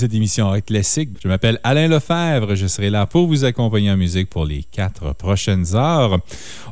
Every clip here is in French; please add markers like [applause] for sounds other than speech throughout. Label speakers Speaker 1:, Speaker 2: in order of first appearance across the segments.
Speaker 1: cette émission Rock Classique. Je m'appelle Alain Lefebvre. Je serai là pour vous accompagner en musique pour les quatre prochaines heures.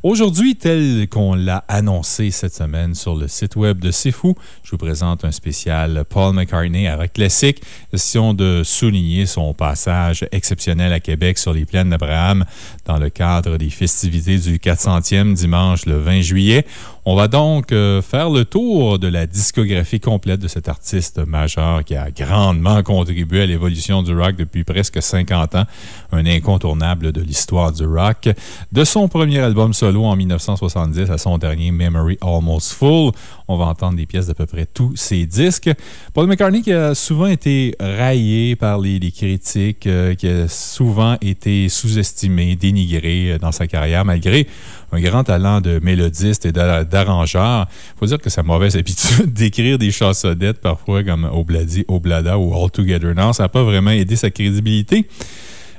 Speaker 1: Aujourd'hui, tel qu'on l'a annoncé cette semaine sur le site web de C'est je vous présente un spécial Paul McCartney à Rock Classique. Question de souligner son passage exceptionnel à Québec sur les plaines d'Abraham dans le cadre des festivités du 400e dimanche le 20 juillet. On va donc euh, faire le tour de la discographie complète de cet artiste majeur qui a grandement contribué à l'évolution du rock depuis presque 50 ans, un incontournable de l'histoire du rock. De son premier album solo en 1970 à son dernier Memory Almost Full, on va entendre des pièces d'à peu près tous ses disques. Paul McCartney qui a souvent été raillé par les, critiques, euh, qui a souvent été sous-estimé, dénigré euh, dans sa carrière, malgré un grand talent de mélodiste et d'a- d'arrangeur. Faut dire que sa mauvaise habitude [laughs] d'écrire des chansonnettes, parfois comme Obladi, Oblada ou All Together Now, ça n'a pas vraiment aidé sa crédibilité.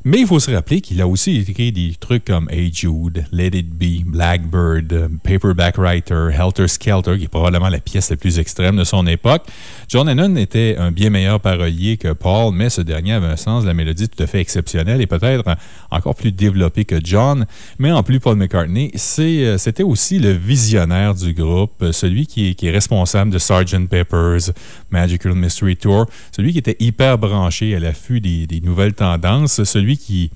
Speaker 1: Mais il faut se rappeler qu'il a aussi écrit des trucs comme Hey Jude, Let It Be, Blackbird, Paperback Writer, Helter Skelter, qui est probablement la pièce la plus extrême de son époque. John Lennon était un bien meilleur parolier que Paul, mais ce dernier avait un sens de la mélodie tout à fait exceptionnel et peut-être encore plus développé que John. Mais en plus, Paul McCartney, euh, c'était aussi le visionnaire du groupe, celui qui est, qui est responsable de Sgt. Pepper's Magical Mystery Tour, celui qui était hyper branché à l'affût des, des nouvelles tendances, celui qui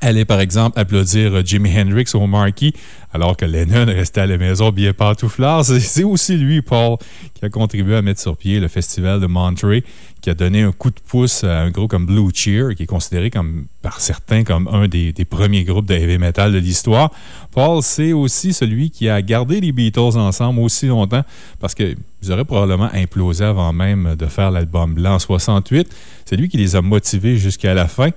Speaker 1: allait par exemple applaudir Jimi Hendrix au marquis alors que Lennon restait à la maison bien pantouflard. C'est aussi lui, Paul, qui a contribué à mettre sur pied le festival de Monterey, qui a donné un coup de pouce à un groupe comme Blue Cheer, qui est considéré comme, par certains comme un des, des premiers groupes de heavy metal de l'histoire. Paul, c'est aussi celui qui a gardé les Beatles ensemble aussi longtemps parce qu'ils auraient probablement implosé avant même de faire l'album blanc en 68. C'est lui qui les a motivés jusqu'à la fin.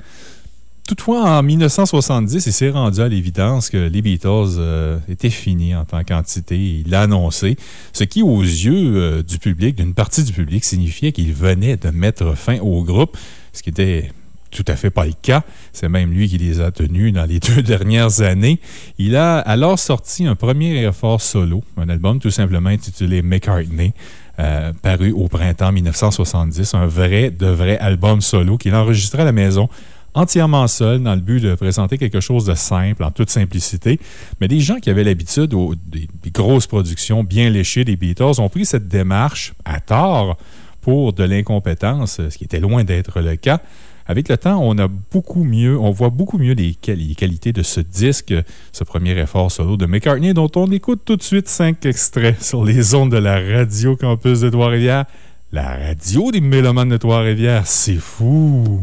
Speaker 1: Toutefois, en 1970, il s'est rendu à l'évidence que les Beatles euh, étaient finis en tant qu'entité. Il l'a annoncé, ce qui, aux yeux euh, du public, d'une partie du public, signifiait qu'il venait de mettre fin au groupe, ce qui était tout à fait pas le cas. C'est même lui qui les a tenus dans les [laughs] deux dernières années. Il a alors sorti un premier effort solo, un album tout simplement intitulé McCartney. euh, paru au printemps 1970, un vrai, de vrai album solo qu'il a enregistré à la maison entièrement seul dans le but de présenter quelque chose de simple, en toute simplicité. Mais des gens qui avaient l'habitude des, des grosses productions bien léchées des Beatles ont pris cette démarche à tort pour de l'incompétence, ce qui était loin d'être le cas. Avec le temps, on a beaucoup mieux, on voit beaucoup mieux les, les qualités de ce disque, ce premier effort solo de McCartney, dont on écoute tout de suite cinq extraits sur les ondes de la radio campus de Trois-Rivières. La radio des mélomanes de Trois-Rivières, c'est fou!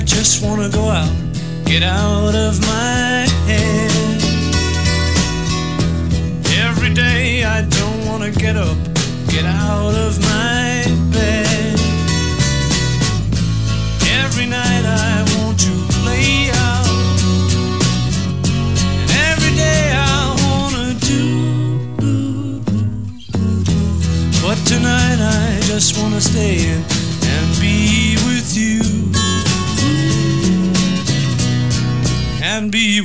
Speaker 2: I just wanna go out, get out of my head. Every day I don't wanna get up, get out of my bed. Every night I want to lay out, and every day I wanna do. But tonight I just wanna stay in and be with you. Every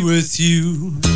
Speaker 2: with you.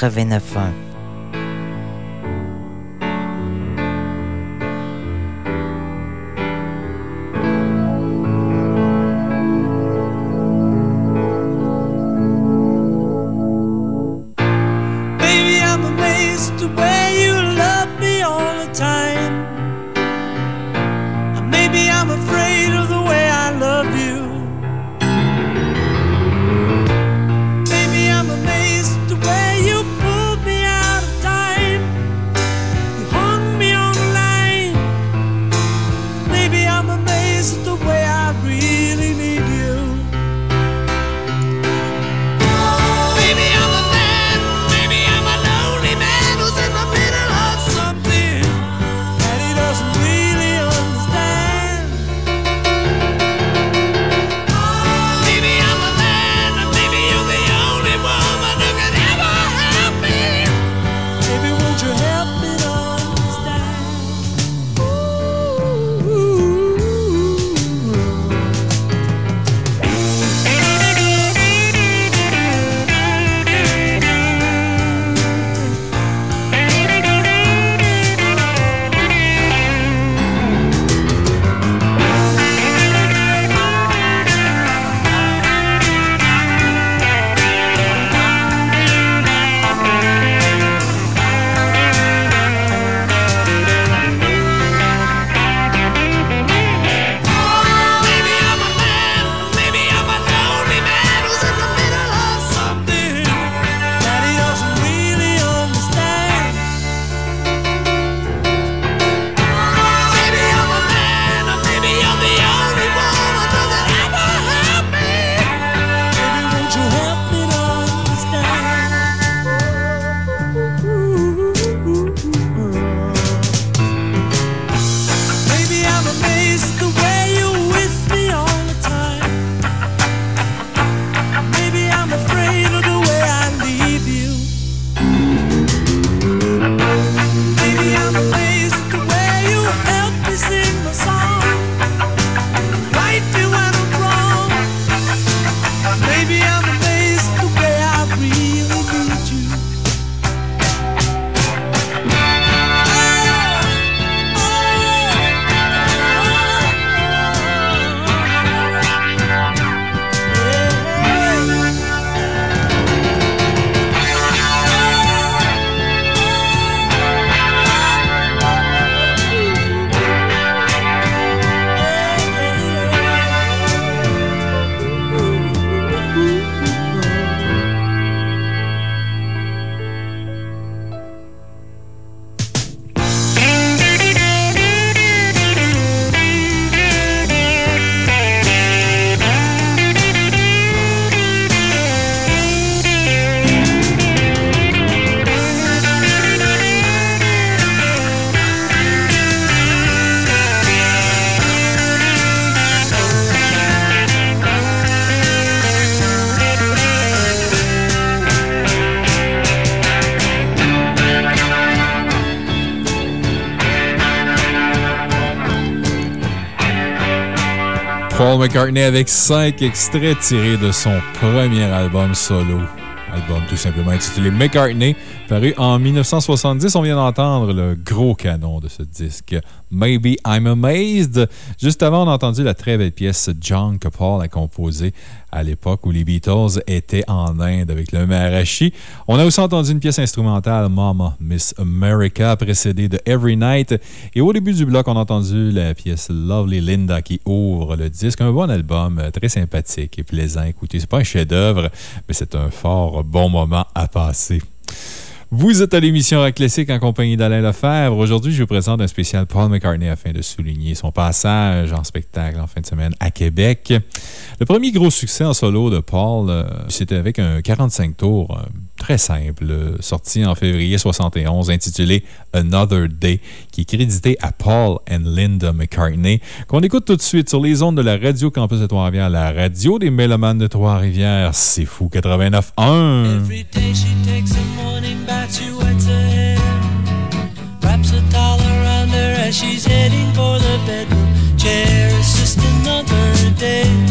Speaker 2: 89.1.
Speaker 1: Paul McCartney avec cinq extraits tirés de son premier album solo. Album tout simplement intitulé McCartney, paru en 1970. On vient d'entendre le gros canon de ce disque, Maybe I'm Amazed. Juste avant, on a entendu la très belle pièce John que a composée à l'époque où les Beatles étaient en Inde avec le Maharashi. On a aussi entendu une pièce instrumentale, Mama Miss America, précédée de Every Night. Et au début du bloc, on a entendu la pièce Lovely Linda qui ouvre le disque. Un bon album, euh, très sympathique et plaisant. Écoutez, c'est pas un chef-d'œuvre, mais c'est un fort bon moment à passer. Vous êtes à l'émission Rock Classique en compagnie d'Alain Lefebvre. Aujourd'hui, je vous présente un spécial Paul McCartney afin de souligner son passage en spectacle en fin de semaine à Québec. Le premier gros succès en solo de Paul, euh, c'était avec un 45 tours euh, très simple, sorti en février 71, intitulé Another Day, qui est crédité à Paul and Linda McCartney, qu'on écoute tout de suite sur les ondes de la Radio Campus de Trois-Rivières, la radio des Mélomanes de Trois-Rivières. C'est fou 89.1.
Speaker 2: Every day she takes a morning bath, she wets her hair. Wraps a towel around her as she's heading for the bedroom chair. Day.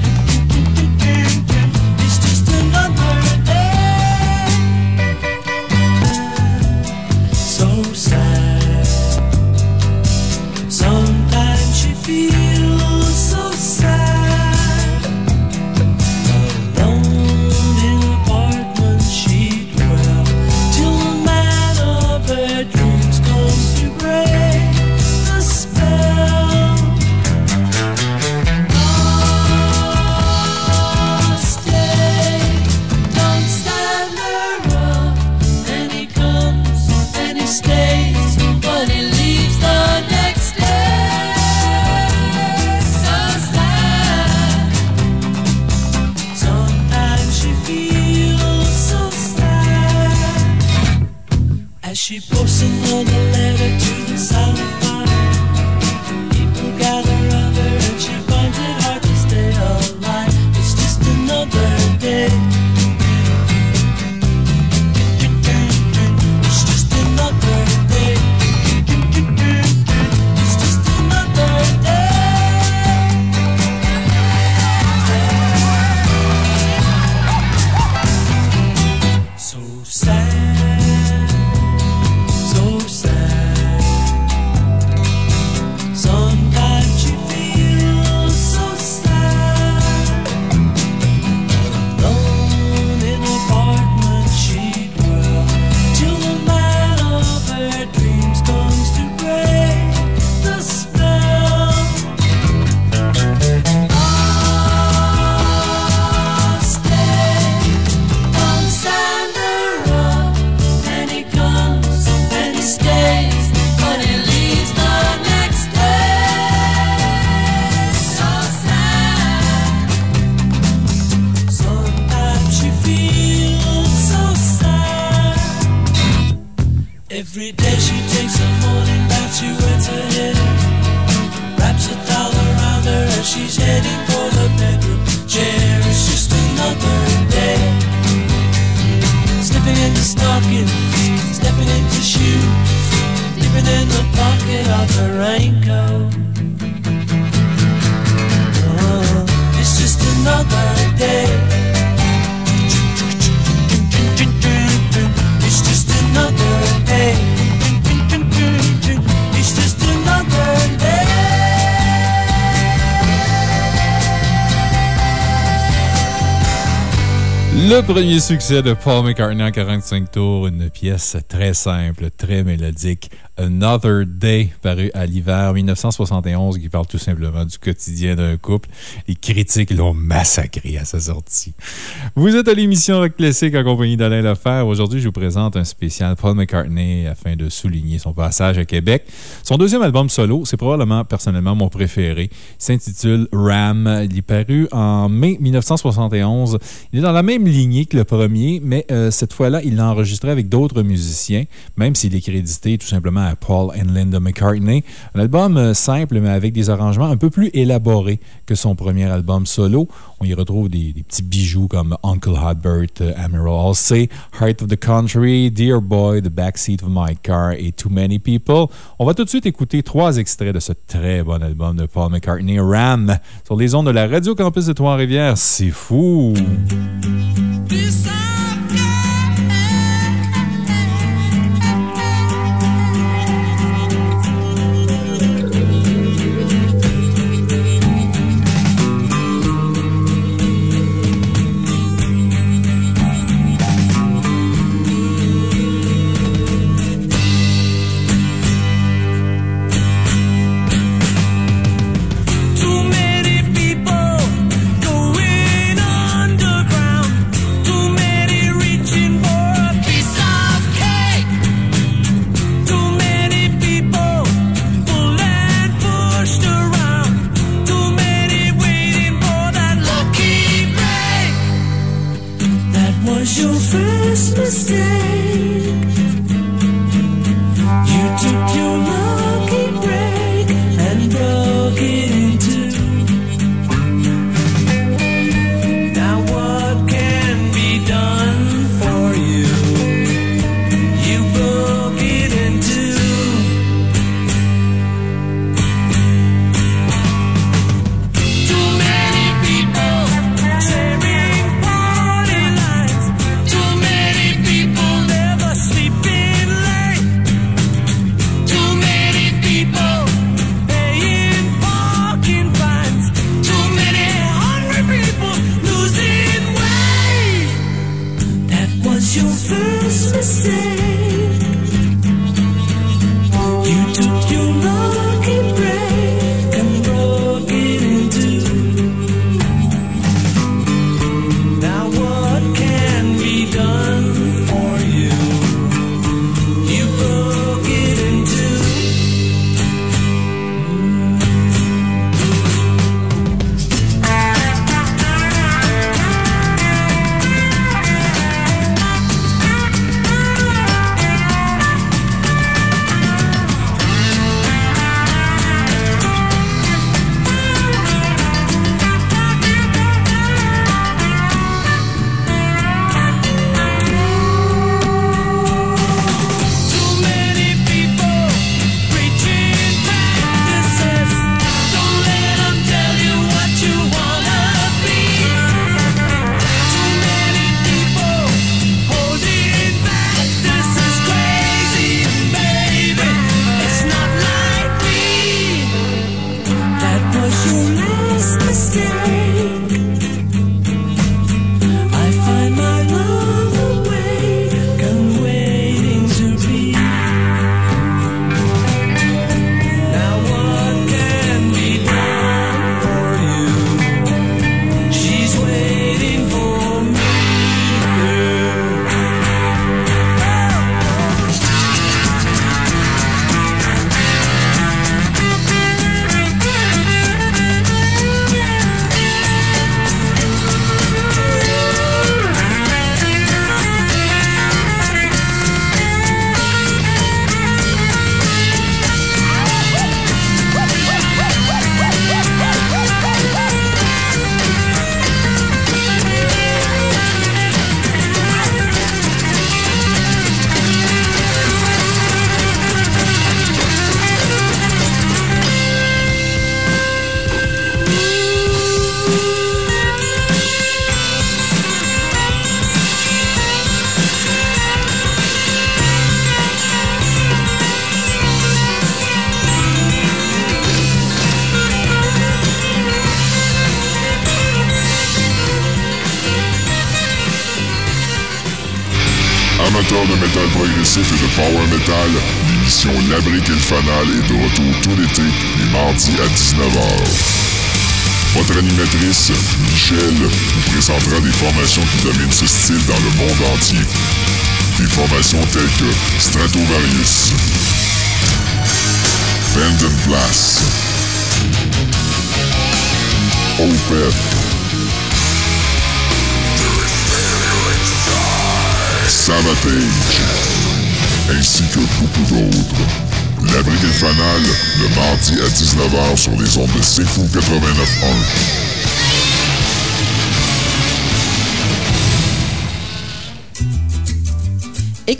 Speaker 2: She posts another letter to the silent she's heading for the bedroom chair. It's just another day. Slipping into stockings, stepping into shoes, dipping in the pocket of her raincoat. Oh, it's just another day.
Speaker 1: Le premier succès de Paul McCartney en 45 tours, une pièce très simple, très mélodique, Another Day, paru à l'hiver 1971, qui parle tout simplement du quotidien d'un couple. Les critiques l'ont massacré à sa sortie. Vous êtes à l'émission Rock Classique en compagnie d'Alain Lefebvre. Aujourd'hui, je vous présente un spécial Paul McCartney afin de souligner son passage à Québec. Son deuxième album solo, c'est probablement personnellement mon préféré, s'intitule Ram. Il est paru en mai 1971. Il est dans la même lignée que le premier, mais euh, cette fois-là, il l'a enregistré avec d'autres musiciens, même s'il est crédité tout simplement à Paul and Linda McCartney. Un album euh, simple, mais avec des arrangements un peu plus élaborés que son premier album solo. On y retrouve des, petits bijoux comme Uncle Hotbert, euh, Emerald Halsey, Heart of the Country, Dear Boy, The Backseat of My Car et Too Many People. On va tout de suite écouter trois extraits de ce très bon album de Paul McCartney, Ram, sur les ondes de la Radio Campus de Trois-Rivières. C'est fou!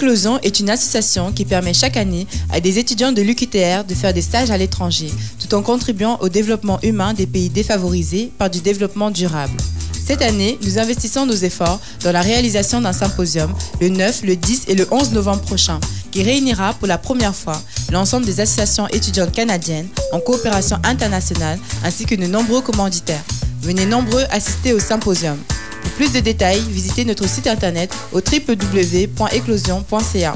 Speaker 3: Éclosion est une association qui permet chaque année à des étudiants de l'UQTR de faire des stages à l'étranger, tout en contribuant au développement humain des pays défavorisés par du développement durable. Cette année, nous investissons nos efforts dans la réalisation d'un symposium le 9, le 10 et le 11 novembre prochain, qui réunira pour la première fois l'ensemble des associations étudiantes canadiennes en coopération internationale ainsi que de nombreux commanditaires. Venez nombreux assister au symposium. Plus de détails, visitez notre site internet au www.eclosion.ca.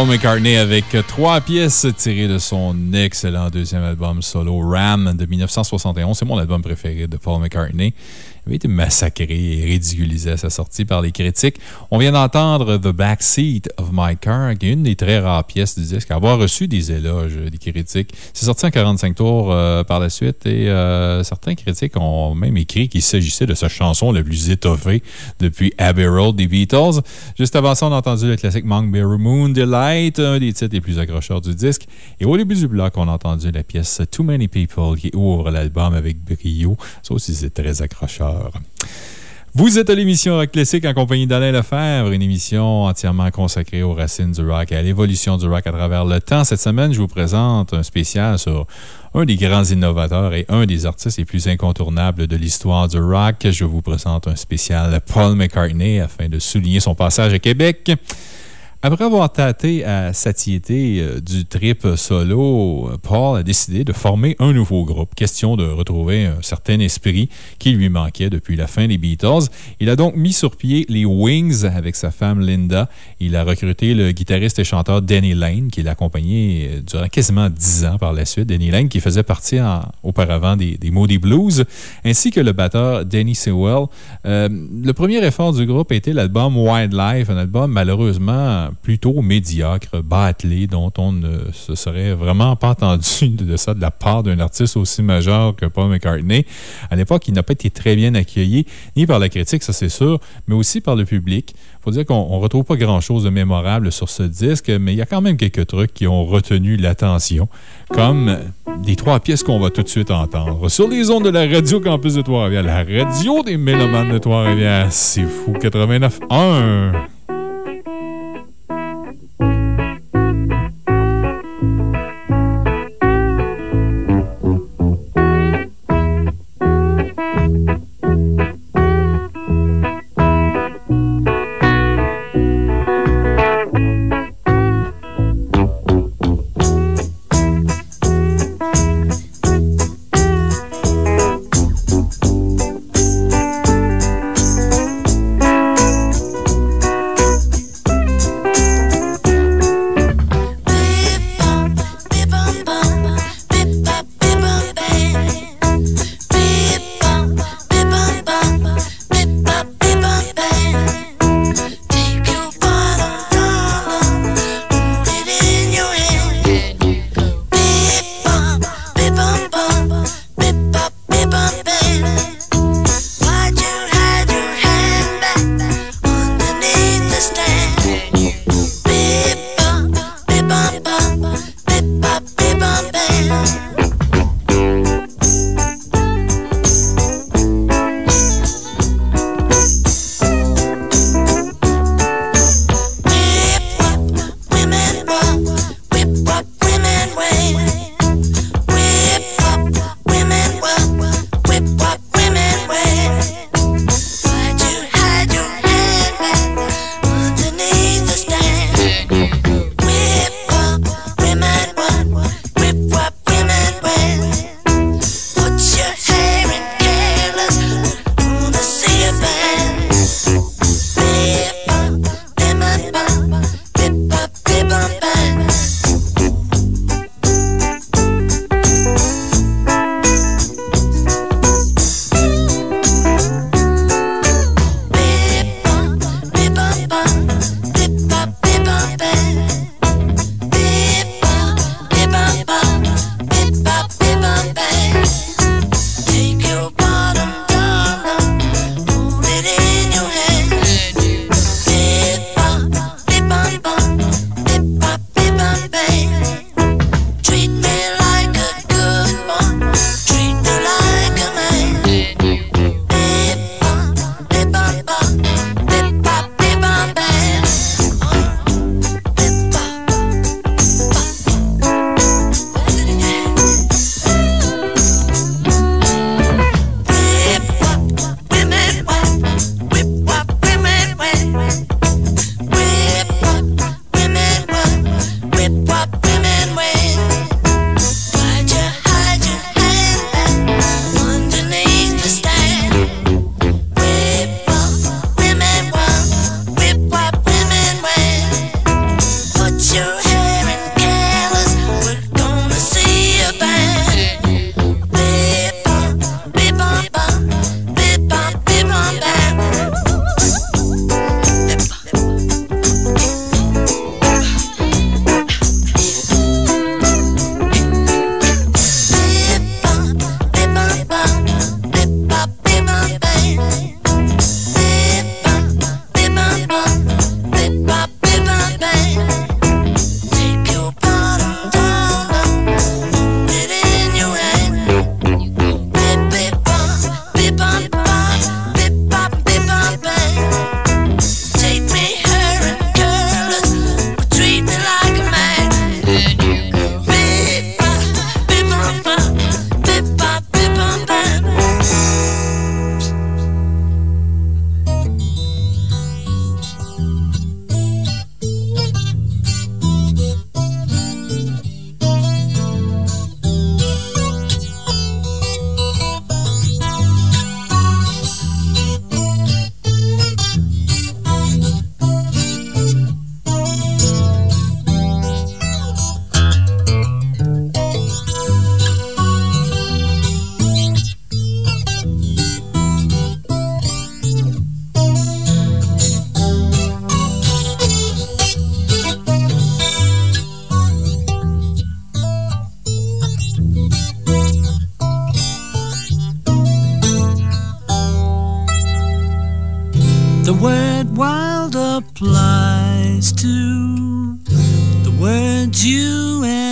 Speaker 1: Paul McCartney avec trois pièces tirées de son excellent deuxième album solo Ram de 1971. C'est mon album préféré de Paul McCartney avait été massacré et ridiculisé à sa sortie par les critiques. On vient d'entendre The Backseat of My Car, qui est une des très rares pièces du disque à avoir reçu des éloges des critiques. C'est sorti en 45 tours euh, par la suite et euh, certains critiques ont même écrit qu'il s'agissait de sa chanson la plus étoffée depuis Abbey Road des Beatles. Juste avant ça, on a entendu le classique Monk Bear Moon Delight, un des titres les plus accrocheurs du disque. Et au début du bloc, on a entendu la pièce Too Many People qui ouvre l'album avec brio. Ça aussi, c'est très accrocheur. Vous êtes à l'émission Rock Classique en compagnie d'Alain Lefebvre, une émission entièrement consacrée aux racines du rock et à l'évolution du rock à travers le temps. Cette semaine, je vous présente un spécial sur un des grands innovateurs et un des artistes les plus incontournables de l'histoire du rock. Je vous présente un spécial Paul McCartney afin de souligner son passage à Québec. Après avoir tâté à satiété euh, du trip solo, Paul a décidé de former un nouveau groupe. Question de retrouver un certain esprit qui lui manquait depuis la fin des Beatles. Il a donc mis sur pied les Wings avec sa femme Linda. Il a recruté le guitariste et chanteur Danny Lane, qui l'a accompagné euh, durant quasiment dix ans par la suite. Danny Lane, qui faisait partie auparavant des, Moody Blues, ainsi que le batteur Danny Sewell. Euh, le premier effort du groupe a été l'album Wildlife, un album malheureusement plutôt médiocre, bâclé, dont on ne se serait vraiment pas entendu [laughs] de ça de la part d'un artiste aussi majeur que Paul McCartney. À l'époque, il n'a pas été très bien accueilli, ni par la critique, ça c'est sûr, mais aussi par le public. Il faut dire qu'on ne retrouve pas grand-chose de mémorable sur ce disque, mais il y a quand même quelques trucs qui ont retenu l'attention, comme les trois pièces qu'on va tout de suite entendre. Sur les ondes de la Radio Campus de Trois-Rivières, la radio des mélomanes de Trois-Rivières, c'est fou, 89.1.
Speaker 2: word wild applies to the words you and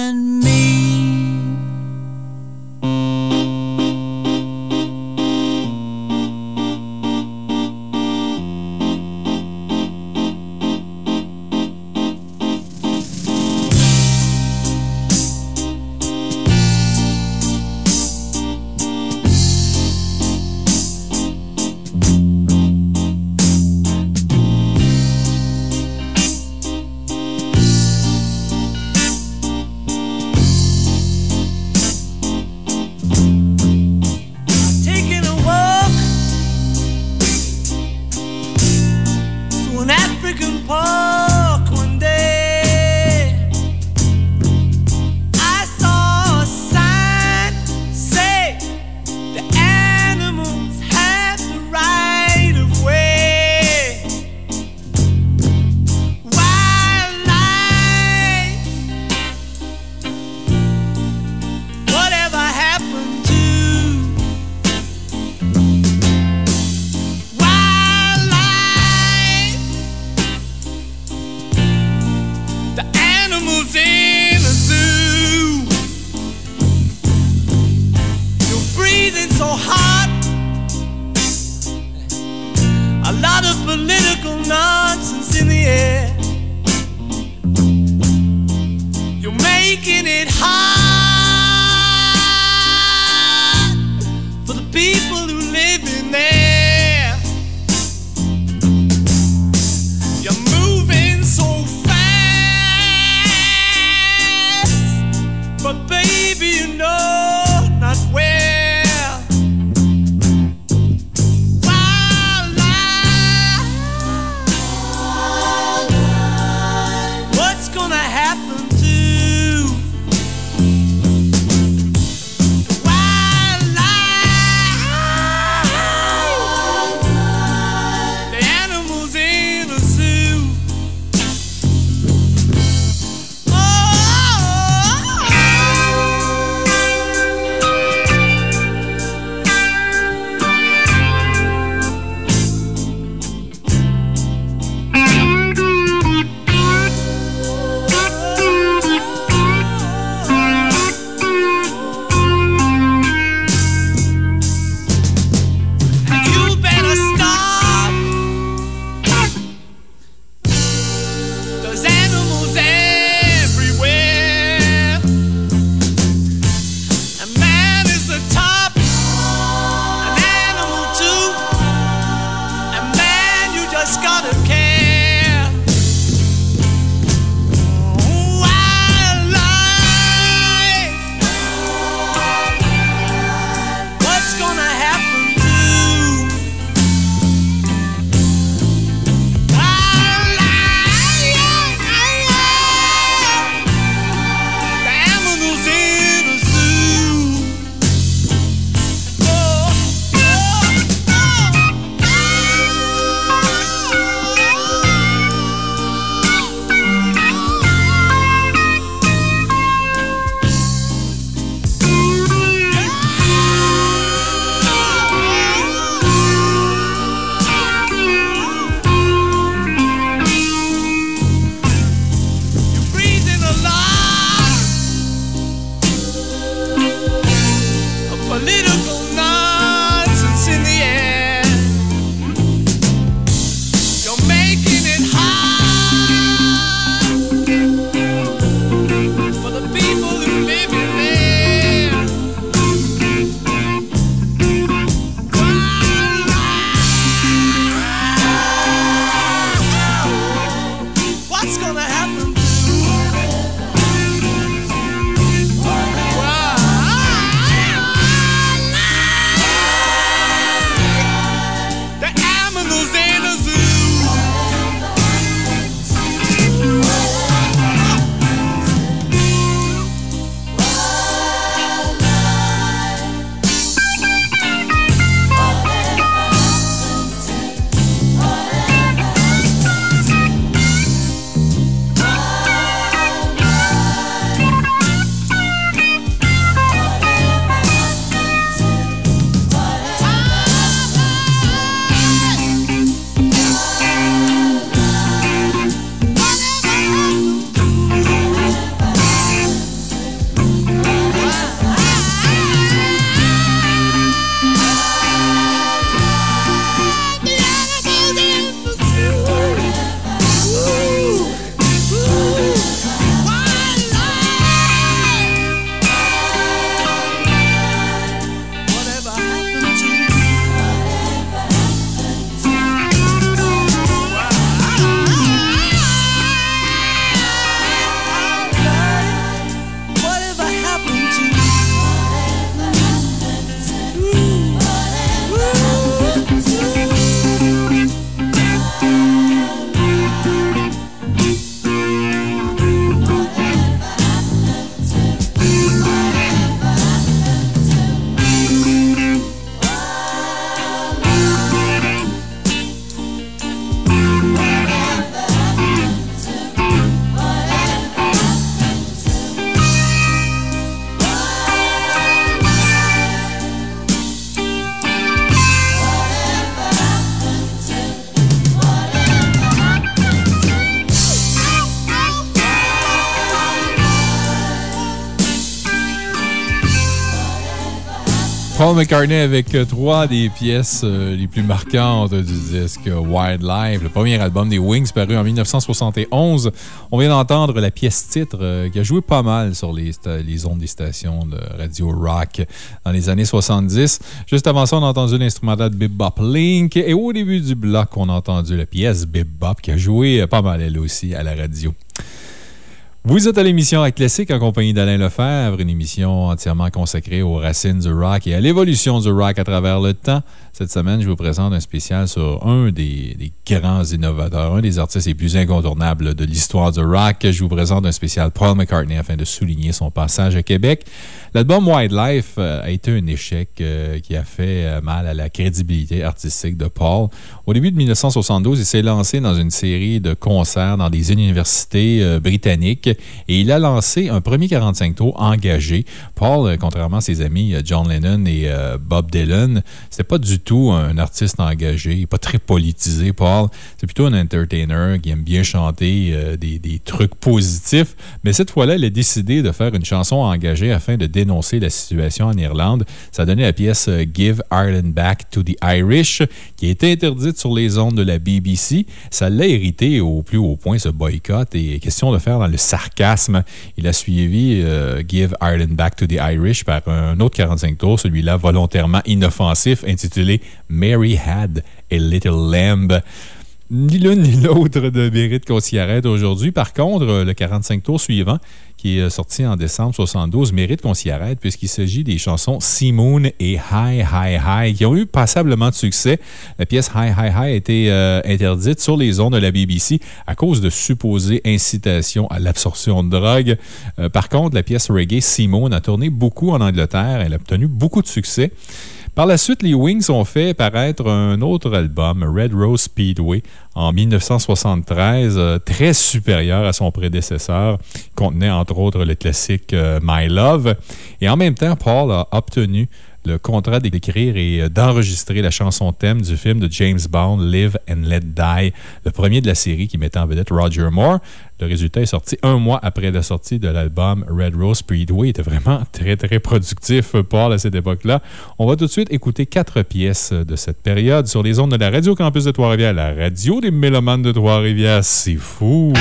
Speaker 1: Paul avec euh, trois des pièces euh, les plus marquantes du disque Wildlife, le premier album des Wings paru en 1971. On vient d'entendre la pièce titre euh, qui a joué pas mal sur les, ondes des stations de radio rock dans les années 70. Juste avant ça, on a entendu l'instrumental Bebop Link et au début du bloc, on a entendu la pièce Bebop qui a joué pas mal elle aussi à la radio. Vous êtes à l'émission Rock en compagnie d'Alain Lefebvre, une émission entièrement consacrée aux racines du rock et à l'évolution du rock à travers le temps. Cette semaine, je vous présente un spécial sur un des, grands innovateurs, un des artistes les plus incontournables de l'histoire du rock. Je vous présente un spécial Paul McCartney afin de souligner son passage à Québec. L'album Wildlife euh, a été un échec euh, qui a fait euh, mal à la crédibilité artistique de Paul. Au début de 1972, il s'est lancé dans une série de concerts dans des universités britanniques et il a lancé un premier 45 tours engagé. Paul, contrairement à ses amis John Lennon et Bob Dylan, c'était pas du tout un artiste engagé. Pas très politisé, Paul. C'est plutôt un entertainer qui aime bien chanter des, des, trucs positifs. Mais cette fois-là, il a décidé de faire une chanson engagée afin de dénoncer la situation en Irlande. Ça a donné la pièce euh, Give Ireland Back to the Irish, qui été interdite sur les ondes de la BBC. Ça l'a hérité au plus haut point, ce boycott. Et question de faire dans le sarcasme. Il a suivi euh, Give Ireland Back to the Irish par un autre 45 tours, celui-là volontairement inoffensif, intitulé Mary Had a Little Lamb. Ni l'une ni l'autre ne mérite qu'on s'y arrête aujourd'hui. Par contre, le 45 tours suivant, qui est sorti en décembre 72, mérite qu'on s'y arrête puisqu'il s'agit des chansons Sea Moon et High High High qui ont eu passablement de succès. La pièce High High High a été euh, interdite sur les ondes de la BBC à cause de supposées incitations à l'absorption de drogue. Euh, par contre, la pièce reggae Sea Moon a tourné beaucoup en Angleterre. Elle a obtenu beaucoup de succès. Par la suite, les Wings ont fait paraître un autre album, Red Rose Speedway, en 1973, euh, très supérieur à son prédécesseur, contenait entre autres le classique euh, My Love. Et en même temps, Paul a obtenu le contrat d'écrire et euh, d'enregistrer la chanson thème du film de James Bond, Live and Let Die, le premier de la série qui mettait en vedette Roger Moore. Le résultat est sorti un mois après la sortie de l'album Red Rose Speedway. Il était vraiment très, très productif, Paul, à cette époque-là. On va tout de suite écouter quatre pièces de cette période sur les ondes de la Radio Campus de Trois-Rivières, la radio des mélomanes de Trois-Rivières. C'est fou!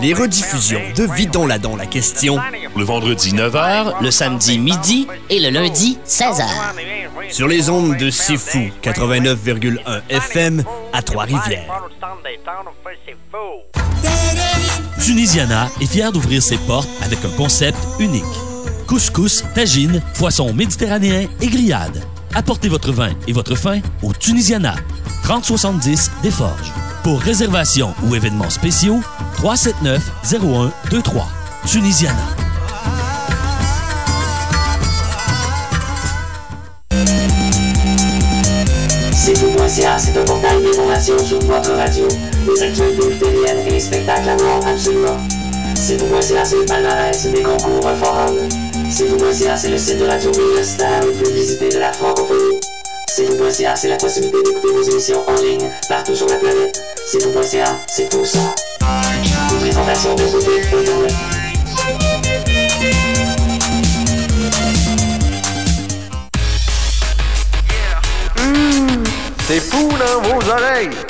Speaker 4: Les
Speaker 5: rediffusions de Vidon Ladon la question
Speaker 6: Le vendredi 9h,
Speaker 7: le samedi midi et le lundi 16h.
Speaker 5: sur les ondes de C'est Fou 89,1 FM à Trois-Rivières.
Speaker 8: Tunisiana est fière d'ouvrir ses portes avec un concept unique. Couscous, tagine, poisson méditerranéen et grillade. Apportez votre vin et votre faim au Tunisiana, 3070 des Forges. Pour réservation ou événements spéciaux, 379 0123. Tunisiana.
Speaker 9: C'est tout.ca, c'est un portail d'information sur votre radio. Des actualités TVN et les spectacles à voir absolument. C'est tout.ca, c'est le palmarès des concours forums. C'est tout.ca, c'est le site de radio universitaire le plus visité de la francophonie. C'est tout.ca, c'est la possibilité d'écouter vos émissions en ligne partout sur la planète. C'est tout.ca, c'est tout ça.
Speaker 2: C'est fou dans vos oreilles.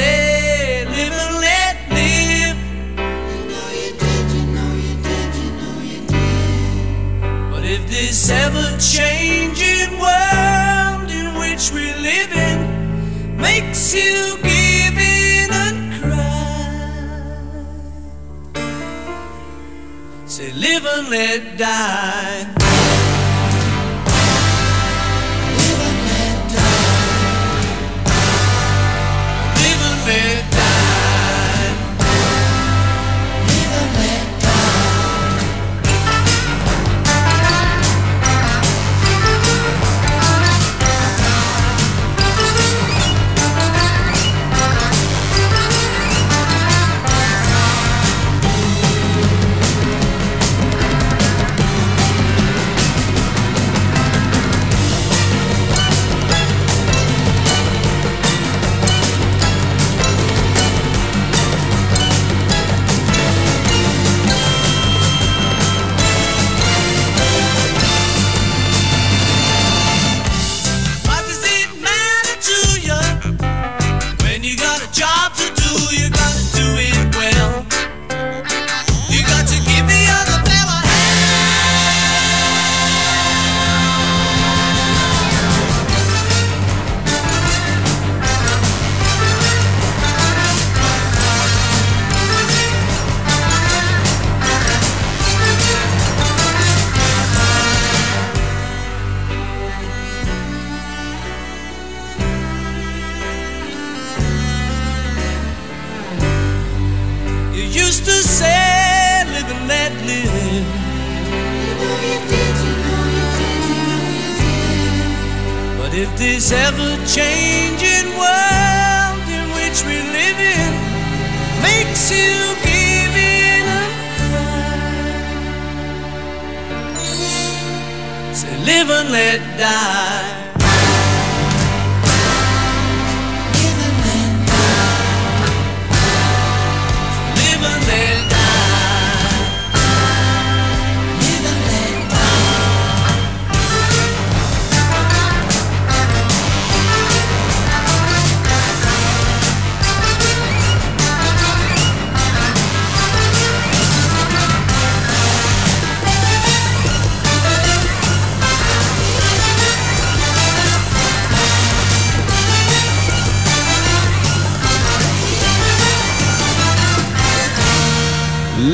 Speaker 2: Say, live and let live. You know you did, you know you did, you know you did. But if this ever changing world in which we makes you give in and cry, say, live and let die.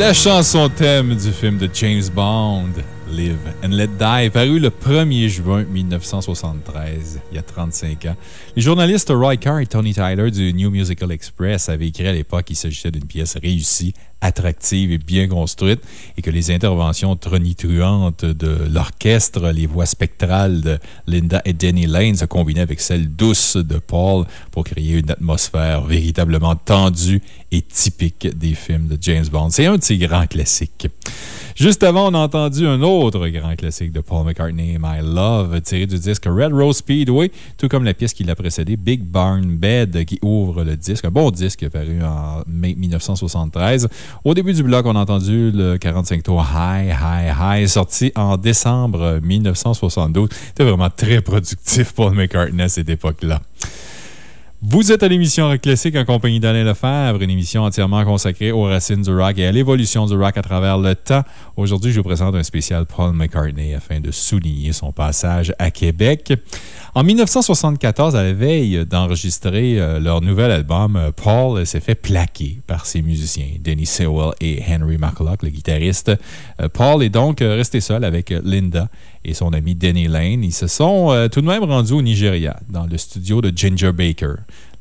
Speaker 1: La chanson thème du film de James Bond, Live and Let Die, paru le 1er juin 1973, il y a 35 ans. Les journalistes Roy Carr et Tony Tyler du New Musical Express avaient écrit à l'époque qu'il s'agissait d'une pièce réussie, attractive et bien construite, et que les interventions tonitruantes de l'orchestre, les voix spectrales de Linda et Denny Lane se combinaient avec celles douces de Paul pour créer une atmosphère véritablement tendue et typique des films de James Bond. C'est un de ses grands classiques. Juste avant, on a entendu un autre grand classique de Paul McCartney, My Love, tiré du disque Red Rose Speedway, tout comme la pièce qui l'a précédé, Big Barn Bed, qui ouvre le disque. Un bon disque paru en mai 1973. Au début du bloc, on a entendu le 45 tours High, High, High, sorti en décembre 1972. C'était vraiment très productif, Paul McCartney, à cette époque-là. Vous êtes à l'émission Rock Classique en compagnie d'Alain Lefebvre, une émission entièrement consacrée aux racines du rock et à l'évolution du rock à travers le temps. Aujourd'hui, je vous présente un spécial Paul McCartney afin de souligner son passage à Québec. En 1974, à la veille d'enregistrer euh, leur nouvel album, euh, Paul s'est fait plaquer par ses musiciens, Denny Sewell et Henry McCulloch, le guitariste. Euh, Paul est donc resté seul avec Linda et son ami Denny Lane. Ils se sont tout de même rendus au Nigeria, dans le studio de Ginger Baker,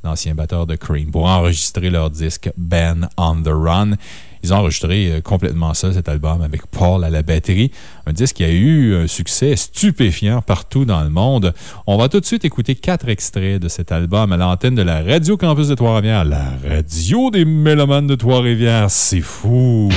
Speaker 1: l'ancien batteur de Cream, pour enregistrer leur disque Ben on the Run. Ils ont enregistré euh, complètement seul cet album avec Paul à la batterie. Un disque qui a eu un succès stupéfiant partout dans le monde. On va tout de suite écouter quatre extraits de cet album à l'antenne de la Radio Campus de Trois-Rivières. La radio des mélomanes de Trois-Rivières. C'est fou!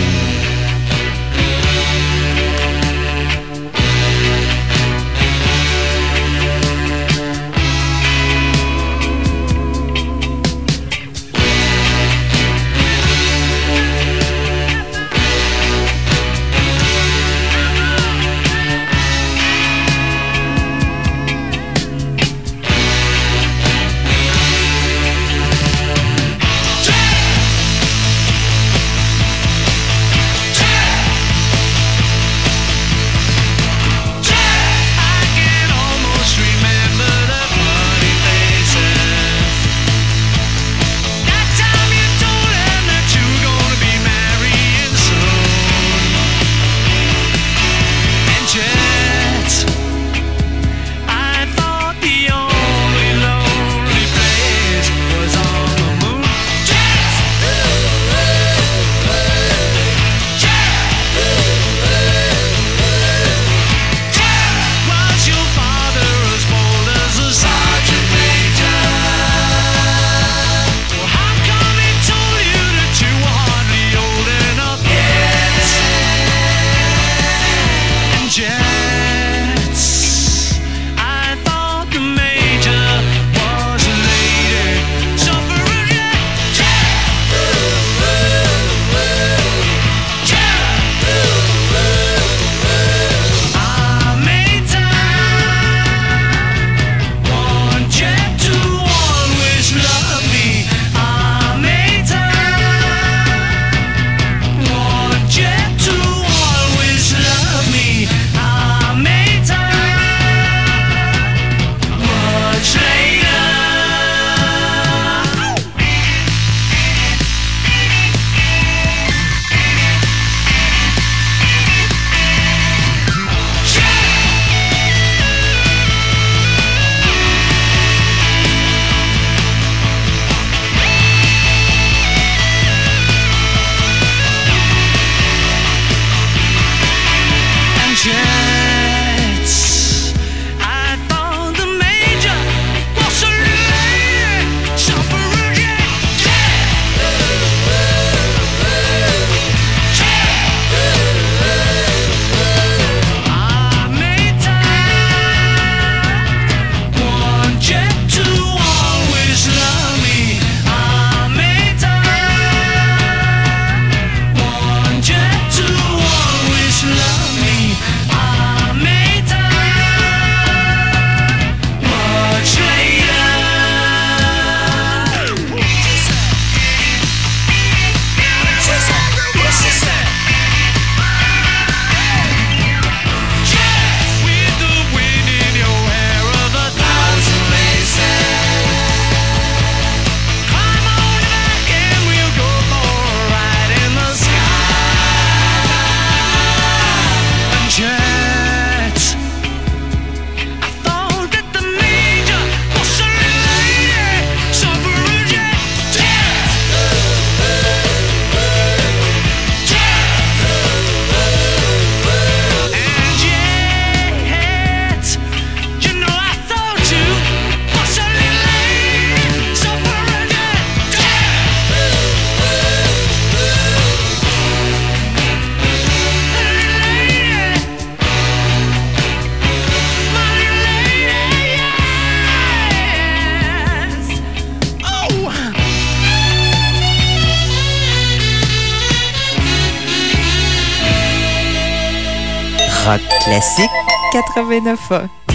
Speaker 10: 89.1.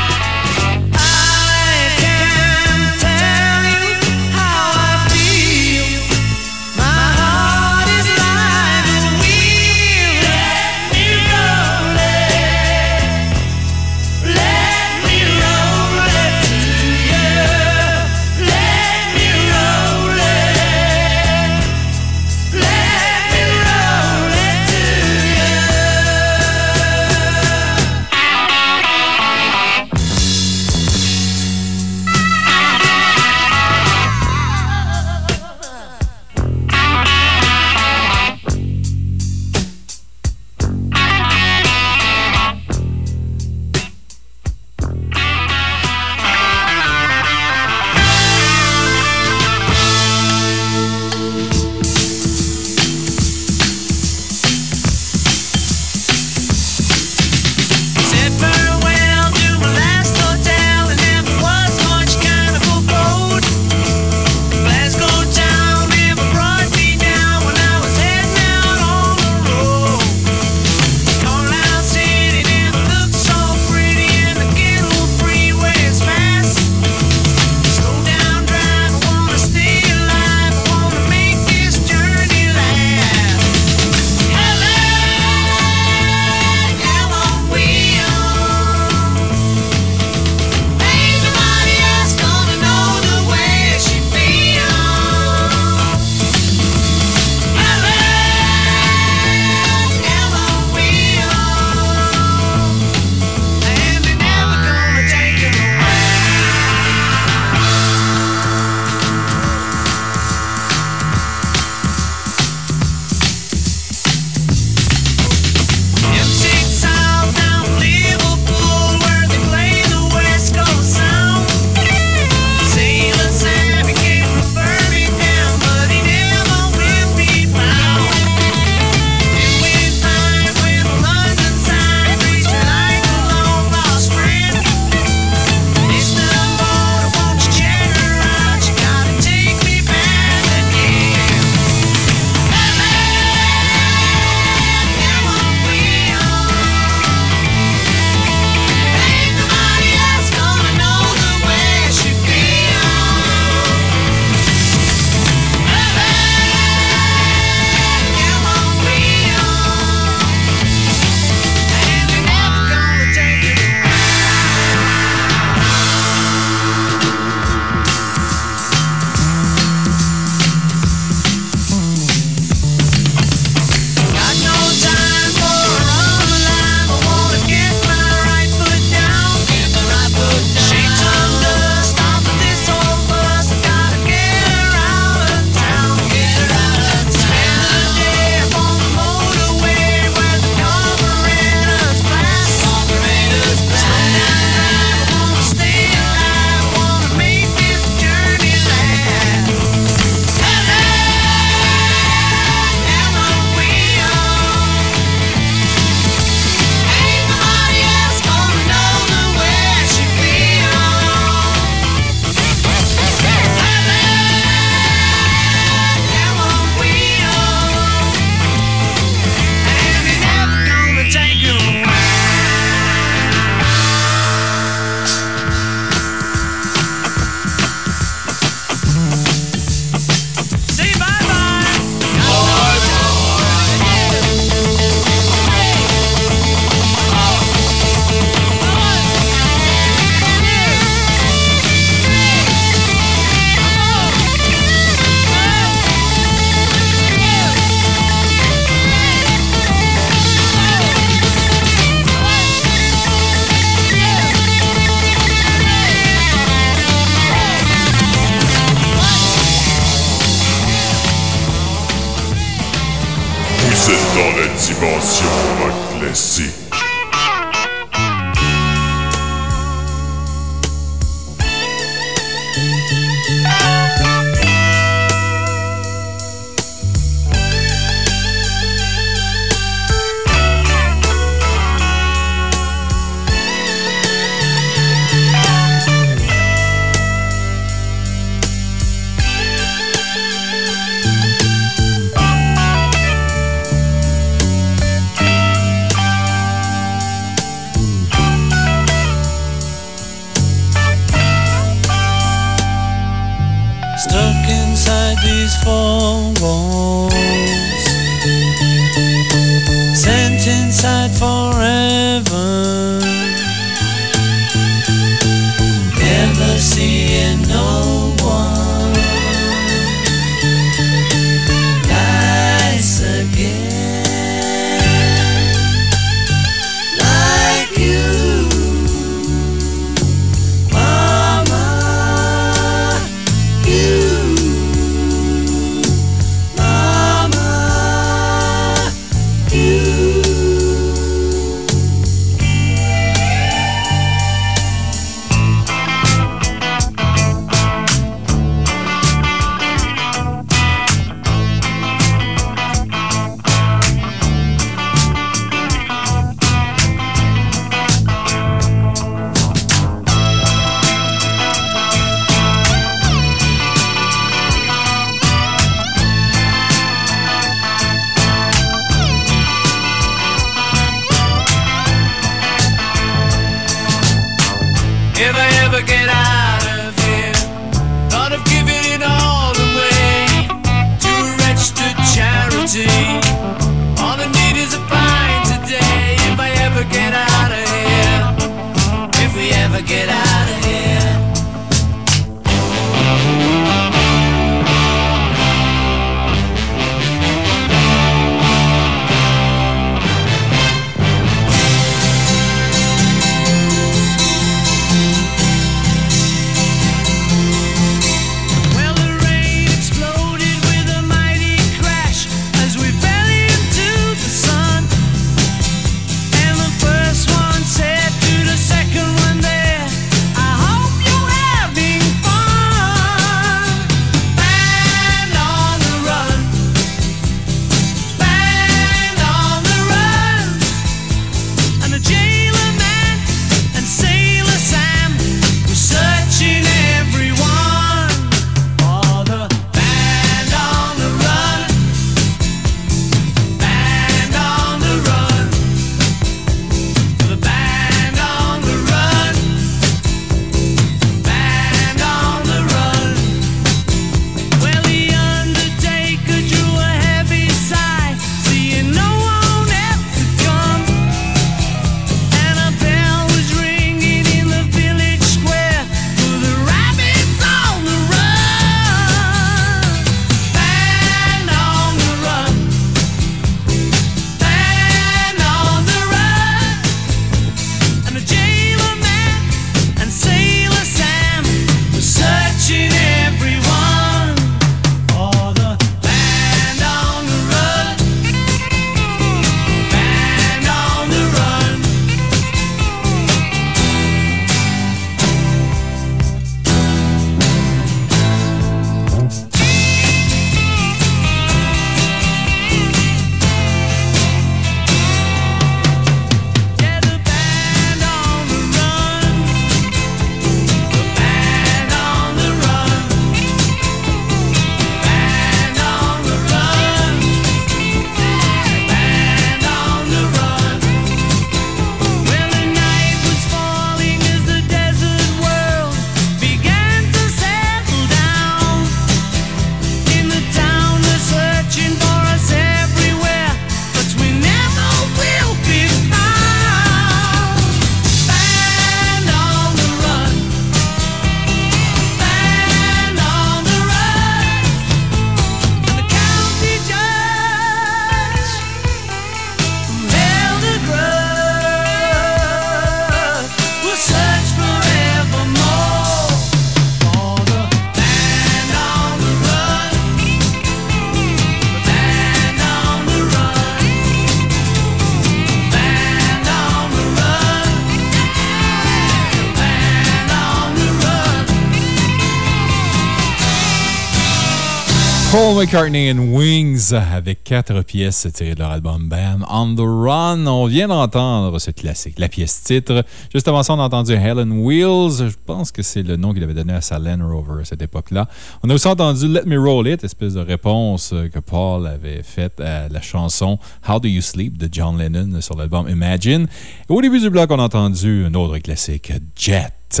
Speaker 1: McCartney and Wings avec quatre pièces tirées de leur album Bam on the Run. On vient d'entendre ce classique, la pièce titre. Juste avant ça, on a entendu Helen Wheels. Je pense que c'est le nom qu'il avait donné à sa Land Rover à cette époque-là. On a aussi entendu Let Me Roll It, espèce de réponse que Paul avait faite à la chanson How Do You Sleep de John Lennon sur l'album Imagine. Et au début du bloc, on a entendu un autre classique, Jet.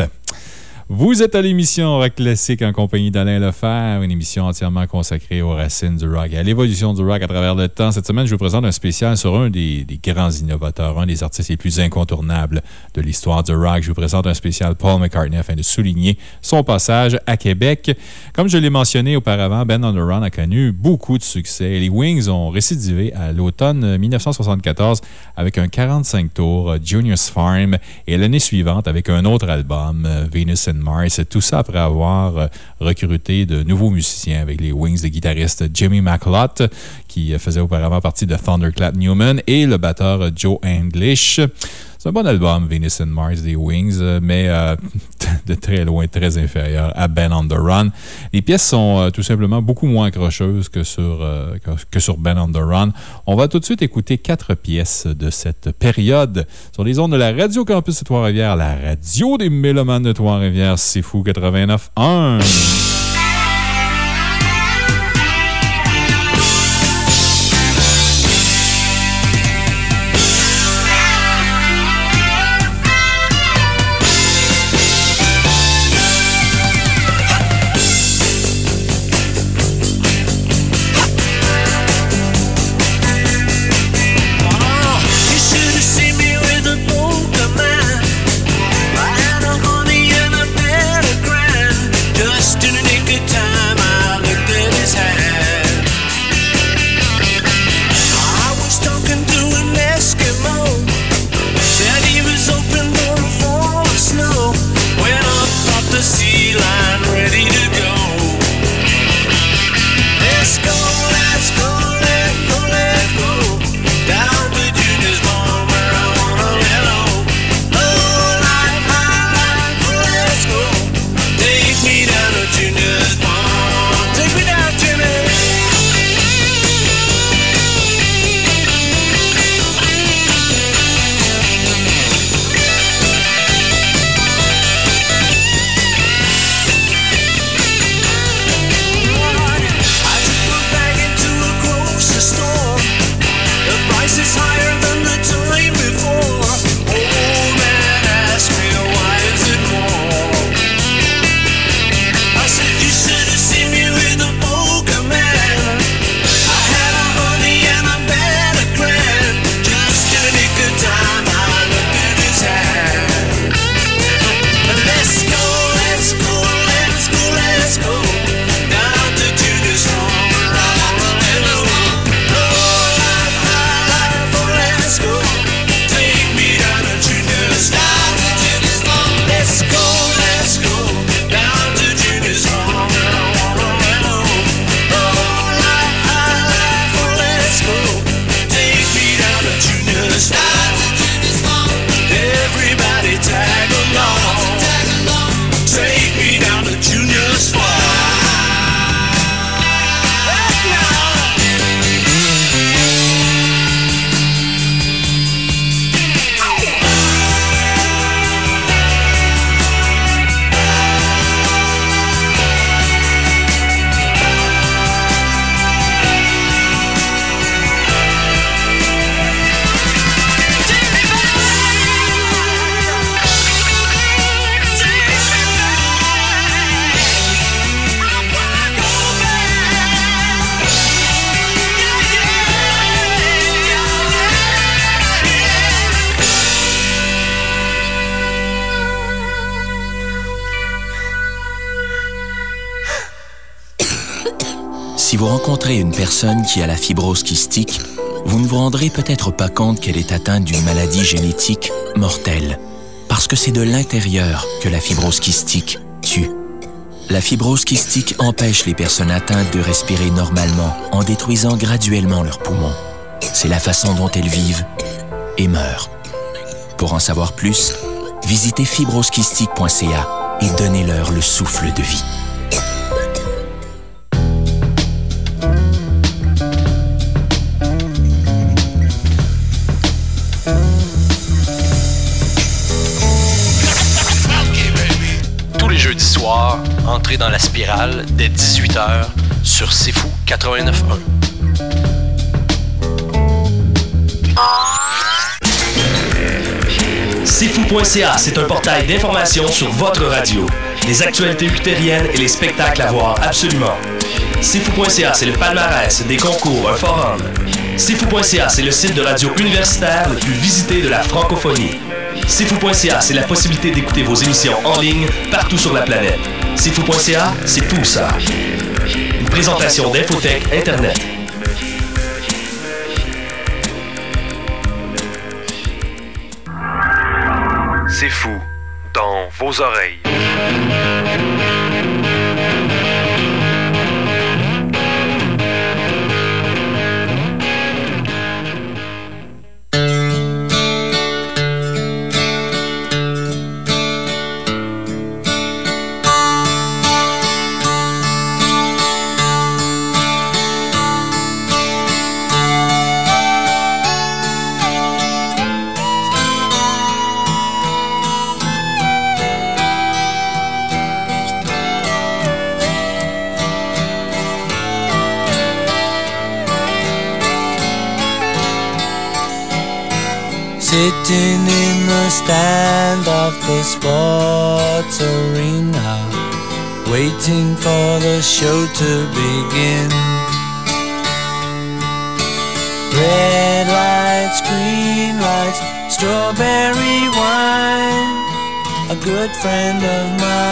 Speaker 1: Vous êtes à l'émission Rock Classique en compagnie d'Alain Lefebvre, une émission entièrement consacrée aux racines du rock et à l'évolution du rock à travers le temps. Cette semaine, je vous présente un spécial sur un des, grands innovateurs, un des artistes les plus incontournables de l'histoire du rock. Je vous présente un spécial Paul McCartney afin de souligner son passage à Québec. Comme je l'ai mentionné auparavant, Ben on the Run a connu beaucoup de succès. Les Wings ont récidivé à l'automne 1974 avec un 45 tours Junior's Farm et l'année suivante avec un autre album, Venus and Mars. Tout ça après avoir euh, recruté de nouveaux musiciens avec les Wings, de guitariste Jimmy McLeod, qui faisait auparavant partie de Thunderclap Newman, et le batteur Joe English. C'est un bon album, Venus and Mars des Wings, euh, mais euh, [laughs] de très loin, très inférieur à Ben on the Run. Les pièces sont euh, tout simplement beaucoup moins accrocheuses que sur, que, que, sur Ben on the Run. On va tout de suite écouter quatre pièces de cette période sur les ondes de la Radio Campus de Trois-Rivières, la radio des mélomanes de Trois-Rivières. C'est fou 89.1.
Speaker 11: qui a la fibrose kystique, vous ne vous rendrez peut-être pas compte qu'elle est atteinte d'une maladie génétique mortelle, parce que c'est de l'intérieur que la fibrose kystique tue. La fibrose kystique empêche les personnes atteintes de respirer normalement en détruisant graduellement leurs poumons. C'est la façon dont elles vivent et meurent. Pour en savoir plus, visitez fibroskystique.ca et donnez-leur le souffle de vie.
Speaker 12: dans la spirale dès 18h sur C'est 89.1.
Speaker 8: C'est c'est un portail d'information sur votre radio. Les actualités luthériennes et les spectacles à voir absolument. C'est c'est le palmarès, des concours, un forum. C'est c'est le site de radio universitaire le plus visité de la francophonie. C'est c'est la possibilité d'écouter vos émissions en ligne partout sur la planète. C'est tout.ca, c'est tout ça. Une présentation d'Infotech Internet.
Speaker 13: C'est fou, dans vos oreilles.
Speaker 2: to begin. Red lights, green lights, strawberry wine. A good friend of mine.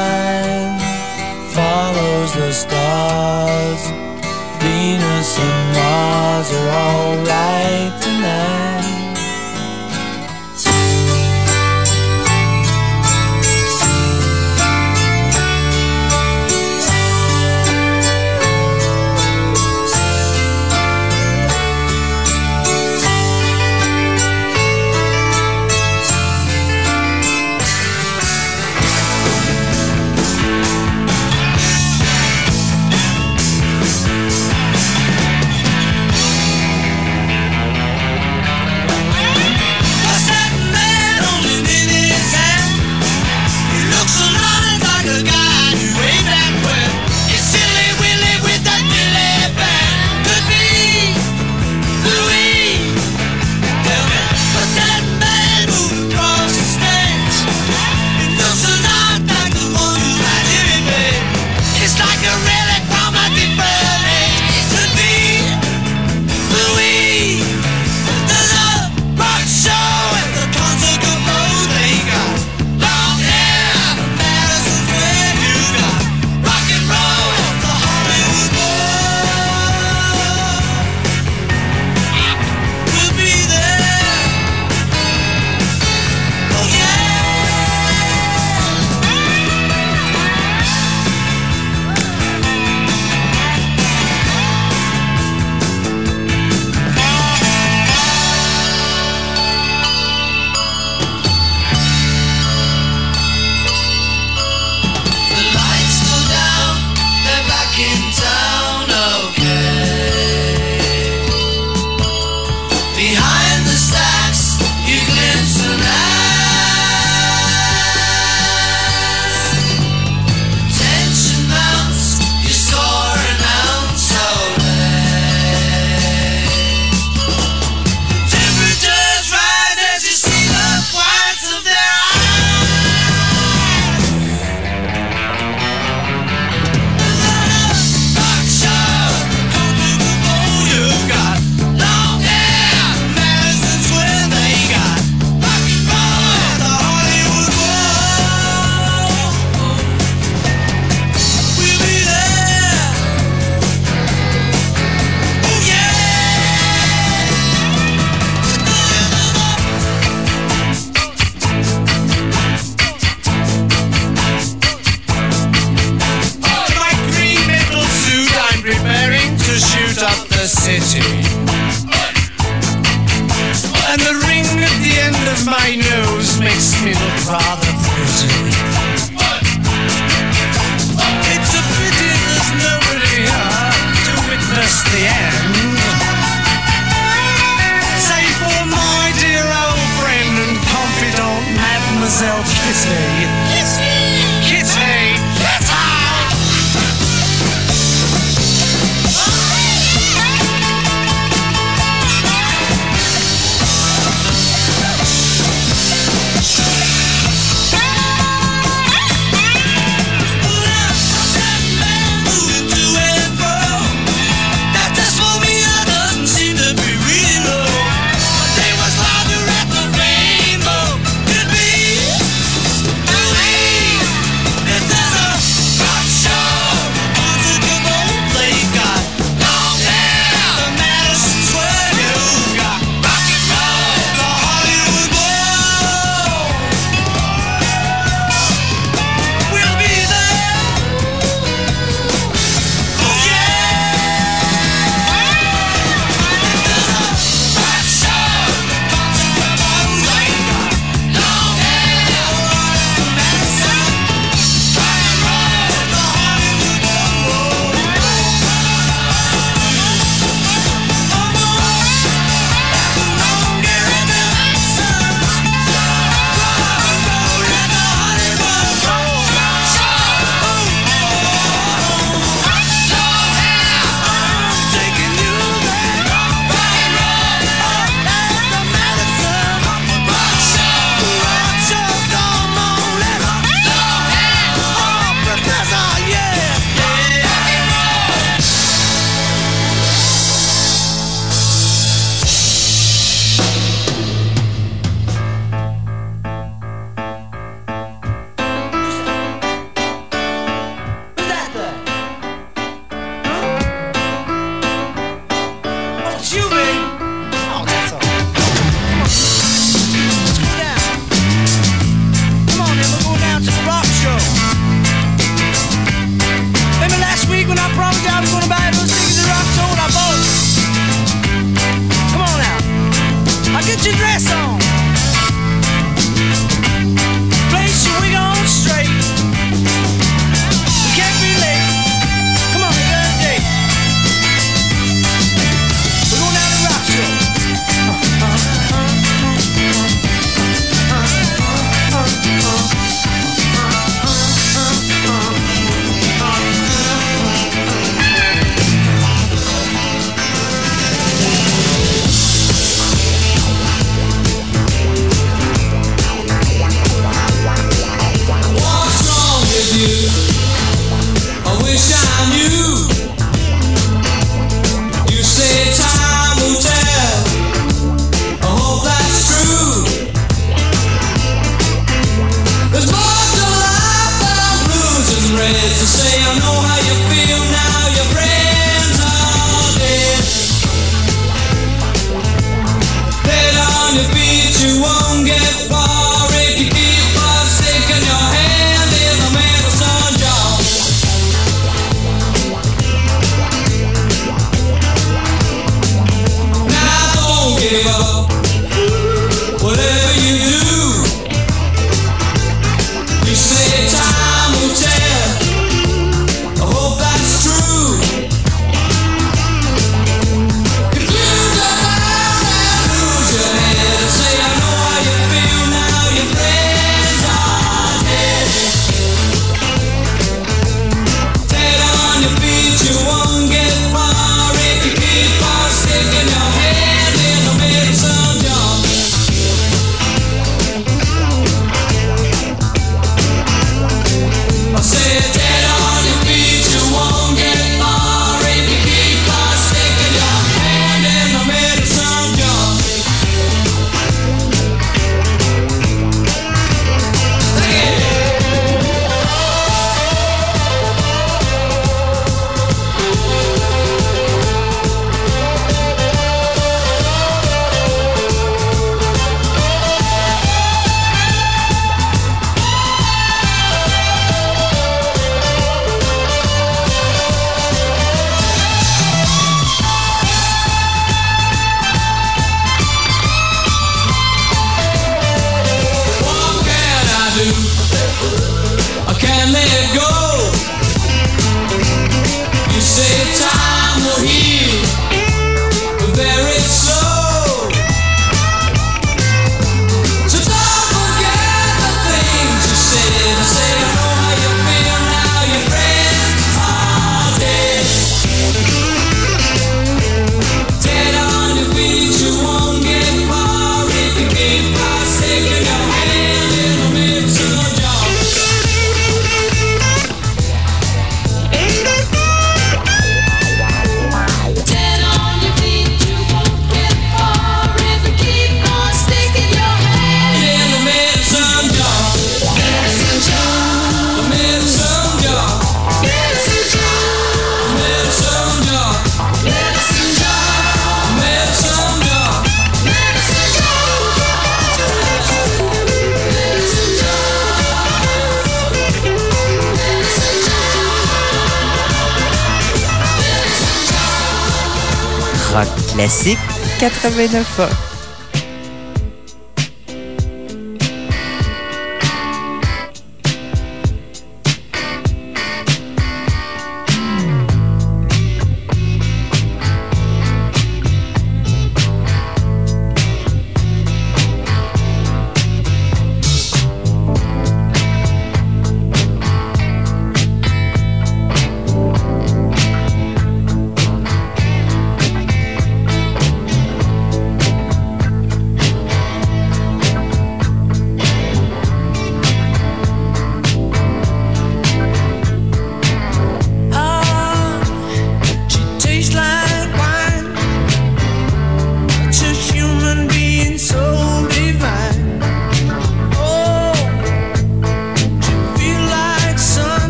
Speaker 10: 89 ans.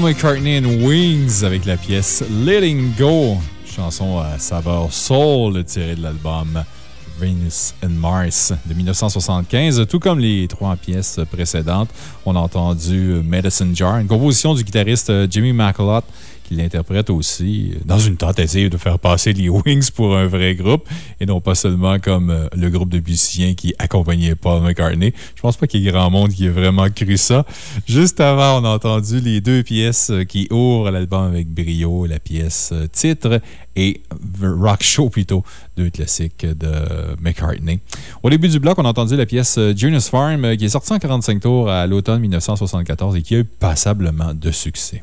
Speaker 1: McCartney and Wings avec la pièce Letting Go, chanson à saveur soul tirée de l'album Venus and Mars de 1975. Tout comme les trois pièces précédentes, on a entendu Medicine Jar, une composition du guitariste Jimmy McLeod qui l'interprète aussi dans une tentative de faire passer les [laughs] Wings pour un vrai groupe et non pas seulement comme euh, le groupe de musiciens qui accompagnait Paul McCartney. Je pense pas qu'il y ait grand monde qui ait vraiment cru ça. Juste avant, on a entendu les deux pièces qui ouvrent l'album avec brio, la pièce euh, titre et Rock Show plutôt, deux classiques de McCartney. Au début du bloc, on a entendu la pièce Genius Farm euh, qui est sortie en 45 tours à l'automne 1974 et qui a eu passablement de succès.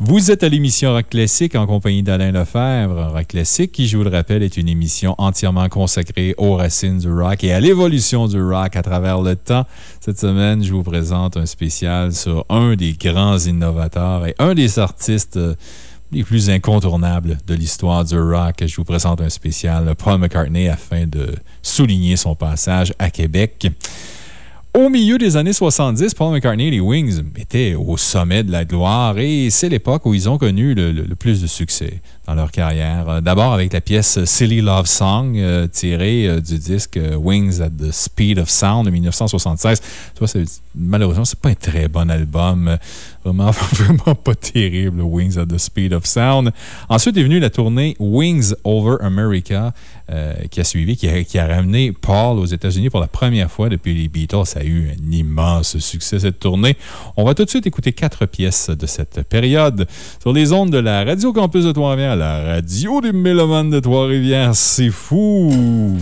Speaker 1: Vous êtes à l'émission Rock Classique en compagnie d'Alain Lefebvre. Rock Classique, qui, je vous le rappelle, est une émission entièrement consacrée aux racines du rock et à l'évolution du rock à travers le temps. Cette semaine, je vous présente un spécial sur un des grands innovateurs et un des artistes euh, les plus incontournables de l'histoire du rock. Je vous présente un spécial Paul McCartney afin de souligner son passage à Québec. Au milieu des années 70, Paul McCartney et les Wings étaient au sommet de la gloire et c'est l'époque où ils ont connu le, plus de succès dans leur carrière. D'abord avec la pièce Silly Love Song euh, tirée euh, du disque Wings at the Speed of Sound de 1976. Malheureusement, c'est pas un très bon album. Vraiment, [laughs] vraiment pas terrible, Wings at the Speed of Sound. Ensuite est venue la tournée Wings Over America euh, qui a suivi, qui a, ramené Paul aux États-Unis pour la première fois depuis les Beatles. Ça a eu un immense succès cette tournée. On va tout de suite écouter quatre pièces de cette période sur les ondes de la Radio Campus de Trois-Rivières, la radio des mélomanes de Trois-Rivières. C'est fou!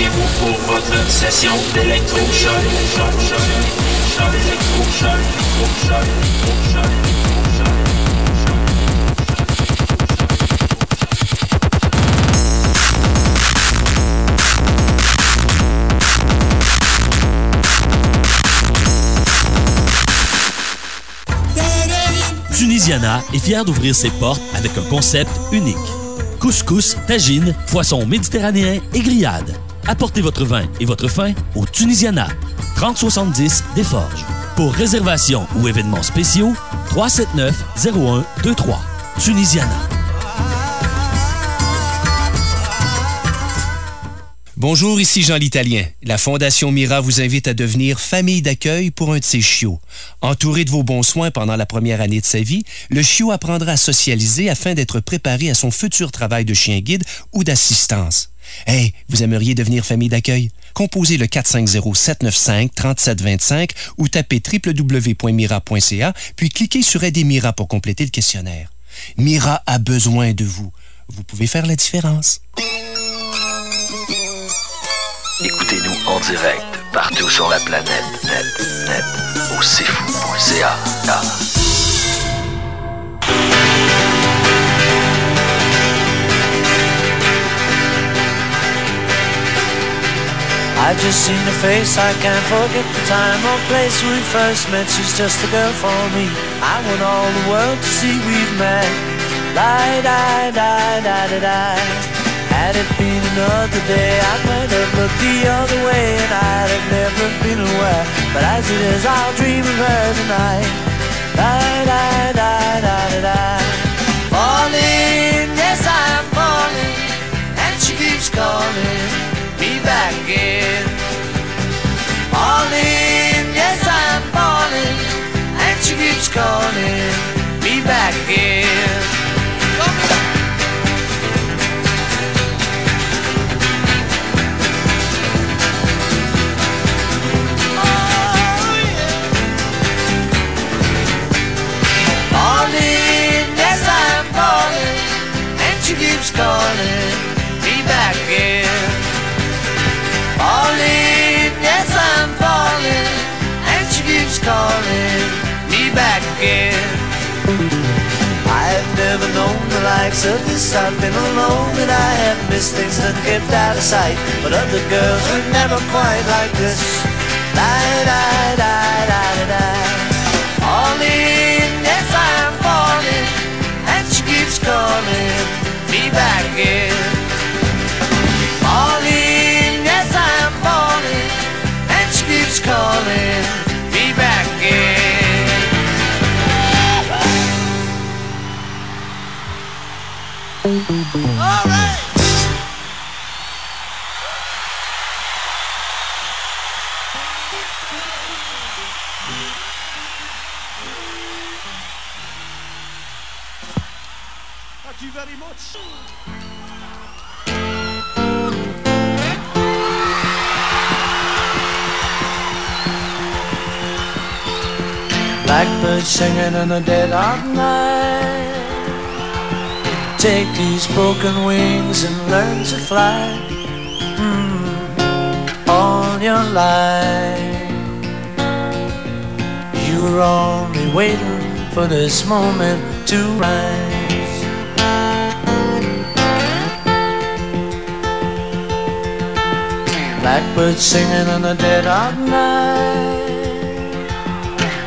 Speaker 9: Préparez-vous pour votre session d'électrochoc. Choc, choc, choc, électrochoc, électrochoc, électrochoc, électrochoc.
Speaker 8: Tunisiana est fière d'ouvrir ses portes avec un concept unique. Couscous, tagine, poisson méditerranéen et grillade. Apportez votre vin et votre faim au Tunisiana, 3070 des Forges. Pour réservation ou événements spéciaux, 379 0123. Tunisiana.
Speaker 14: Bonjour, ici Jean l'Italien. La Fondation Mira vous invite à devenir famille d'accueil pour un de ses chiots. Entouré de vos bons soins pendant la première année de sa vie, le chiot apprendra à socialiser afin d'être préparé à son futur travail de chien guide ou d'assistance. Hey, vous aimeriez devenir famille d'accueil? Composez le 450-795-3725 ou tapez www.mira.ca, puis cliquez sur Aider Mira pour compléter le questionnaire. Mira a besoin de vous. Vous pouvez faire la différence.
Speaker 15: Écoutez-nous en direct partout sur la planète.
Speaker 2: I just seen her face, I can't forget the time or place we first met. She's just the girl for me. I want all the world to see we've met. Lie, die, die, die, die, die. Had it been another day, I might have looked the other way and I'd have never been aware. But as it is, I'll dream of her tonight. Die, die, die, die, die, die. Falling, yes, I'm falling, and she keeps calling back again. Falling, yes, I'm falling, and she keeps calling me back again. Keeps calling me back again. Falling, yes, I'm falling, and she keeps calling me back again. I've never known the likes of this. I've been alone and I have missed things that kept out of sight. But other girls were never quite like this. Die, die, die, die, die, die. Falling, yes, I'm falling, and she keeps calling me back again. Calling me back again. All right.
Speaker 16: Thank you very much.
Speaker 2: Blackbird singing in the dead of night. Take these broken wings and learn to fly. Mm, all your life, you were only waiting for this moment to rise. Blackbird singing in the dead of night.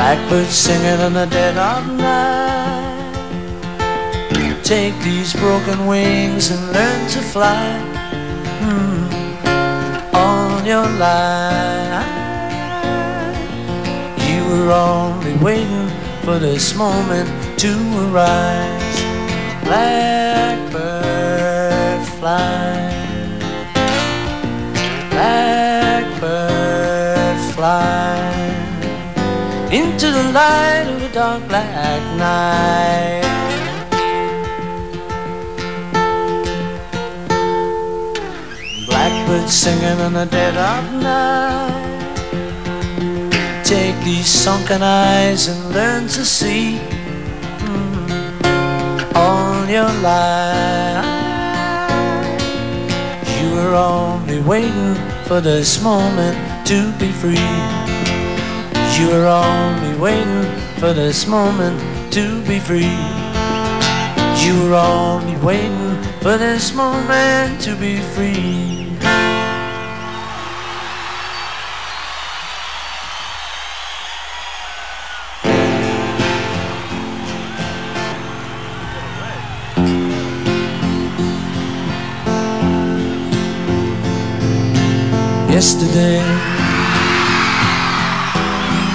Speaker 2: Blackbird singing in the dead of night. Take these broken wings and learn to fly. Mm, all your life, you were only waiting for this moment to arise. Blackbird fly. Blackbird fly into the light of a dark black night. Blackbirds singing in the dead of night. Take these sunken eyes and learn to see mm, all your life. You were only waiting for this moment to be free. You were only waiting for this moment to be free. You were only waiting for this moment to be free. Yesterday,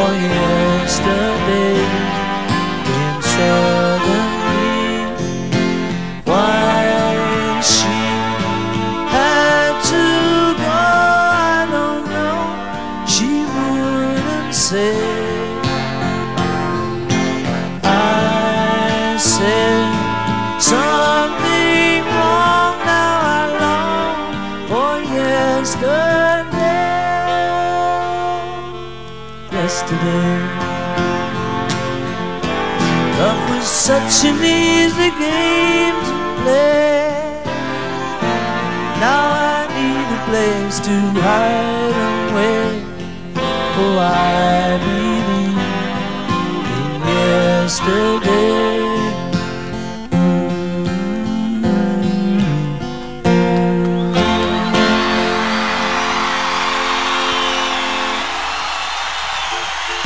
Speaker 2: or yesterday. Being so Yesterday, love was such an easy game to play. Now I need a place to hide away. Oh, I believe in yesterday.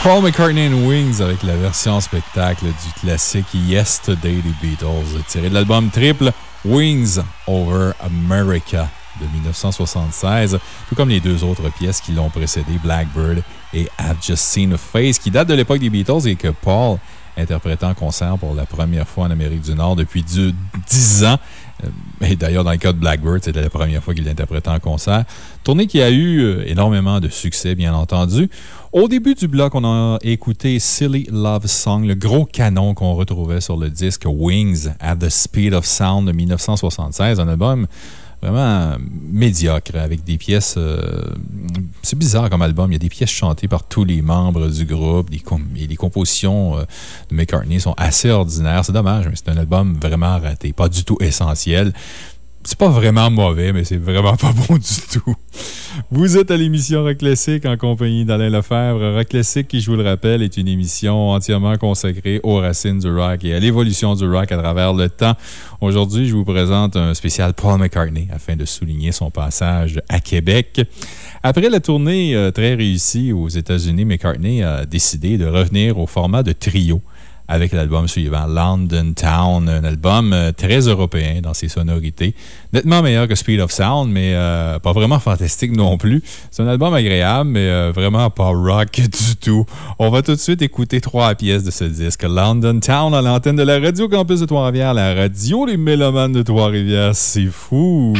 Speaker 1: Paul McCartney and Wings avec la version spectacle du classique Yesterday des Beatles, tiré de l'album triple Wings Over America de 1976, tout comme les deux autres pièces qui l'ont précédé, Blackbird et I've Just Seen a Face, qui datent de l'époque des Beatles et que Paul interprétait en concert pour la première fois en Amérique du Nord depuis 10 ans. Euh, Et d'ailleurs, dans le cas de Blackbird, c'était la première fois qu'il l'interprétait en concert. Tournée qui a eu euh, énormément de succès, bien entendu. Au début du bloc, on a écouté Silly Love Song, le gros canon qu'on retrouvait sur le disque Wings at the Speed of Sound de 1976, un album vraiment médiocre avec des pièces. euh, c'est bizarre comme album. Il y a des pièces chantées par tous les membres du groupe. Et les compositions euh, de McCartney sont assez ordinaires. C'est dommage, mais c'est un album vraiment raté. Pas du tout essentiel. C'est pas vraiment mauvais, mais c'est vraiment pas [laughs] bon du tout. Vous êtes à l'émission Rock Classic en compagnie d'Alain Lefebvre. Rock Classic, qui, je vous le rappelle, est une émission entièrement consacrée aux racines du rock et à l'évolution du rock à travers le temps. Aujourd'hui, je vous présente un spécial Paul McCartney afin de souligner son passage à Québec. Après la tournée euh, très réussie aux États-Unis, McCartney a décidé de revenir au format de trio avec l'album suivant, London Town, un album euh, très européen dans ses sonorités, nettement meilleur que Speed of Sound, mais euh, pas vraiment fantastique non plus. C'est un album agréable, mais euh, vraiment pas rock [laughs] du tout. On va tout de suite écouter trois pièces de ce disque, London Town, à l'antenne de la Radio Campus de Trois-Rivières, la radio des mélomanes de Trois-Rivières. C'est fou!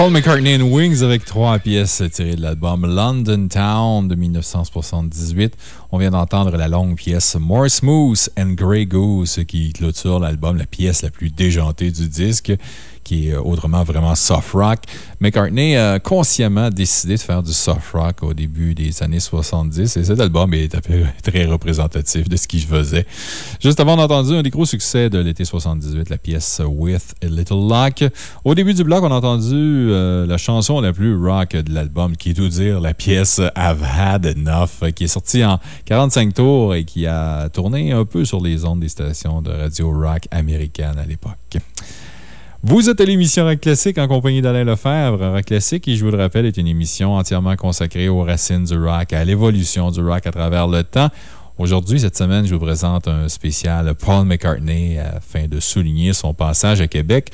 Speaker 1: Paul McCartney and Wings avec trois pièces tirées de l'album London Town de 1978. On vient d'entendre la longue pièce More Smooth and Grey Goose qui clôture l'album, la pièce la plus déjantée du disque qui est autrement vraiment soft rock. McCartney a consciemment décidé de faire du soft rock au début des années 70 et cet album est [laughs] très représentatif de ce qu'il faisait. Juste avant, on a entendu un des gros succès de l'été 78, la pièce With a Little Luck. Au début du bloc, on a entendu euh, la chanson la plus rock de l'album, qui est tout dire la pièce I've Had Enough, qui est sortie en 45 tours et qui a tourné un peu sur les ondes des stations de radio rock américaines à l'époque. Vous êtes à l'émission Rock Classique en compagnie d'Alain Lefebvre. Rock Classique, qui, je vous le rappelle, est une émission entièrement consacrée aux racines du rock, à l'évolution du rock à travers le temps. Aujourd'hui, cette semaine, je vous présente un spécial Paul McCartney afin de souligner son passage à Québec.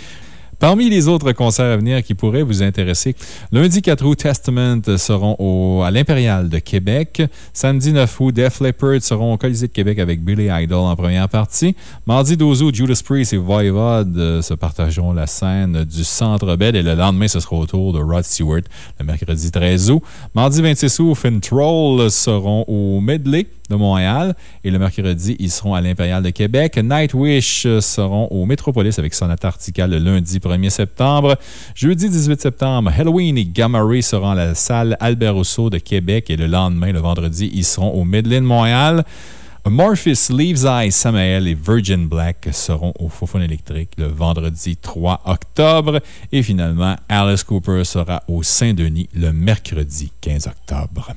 Speaker 1: Parmi les autres concerts à venir qui pourraient vous intéresser, lundi 4 août, Testament seront au, à l'Impérial de Québec. Samedi 9 août, Def Leppard seront au Colisée de Québec avec Billy Idol en première partie. Mardi 12 août, Judas Priest et Voivod euh, se partageront la scène du Centre Bell et le lendemain, ce sera au tour de Rod Stewart le mercredi 13 août. Mardi 26 août, Finn Troll seront au Medley de Montréal. Et le mercredi, ils seront à l'Impérial de Québec. Nightwish seront au Métropolis avec Sonata Artica le lundi 1er septembre. Jeudi 18 septembre, Halloween et Gamma Ray seront à la salle Albert Rousseau de Québec. Et le lendemain, le vendredi, ils seront au Midland Montréal. Morphis, Leaves' Samael et Virgin Black seront au Fofone électrique le vendredi 3 octobre. Et finalement, Alice Cooper sera au Saint-Denis le mercredi 15 octobre.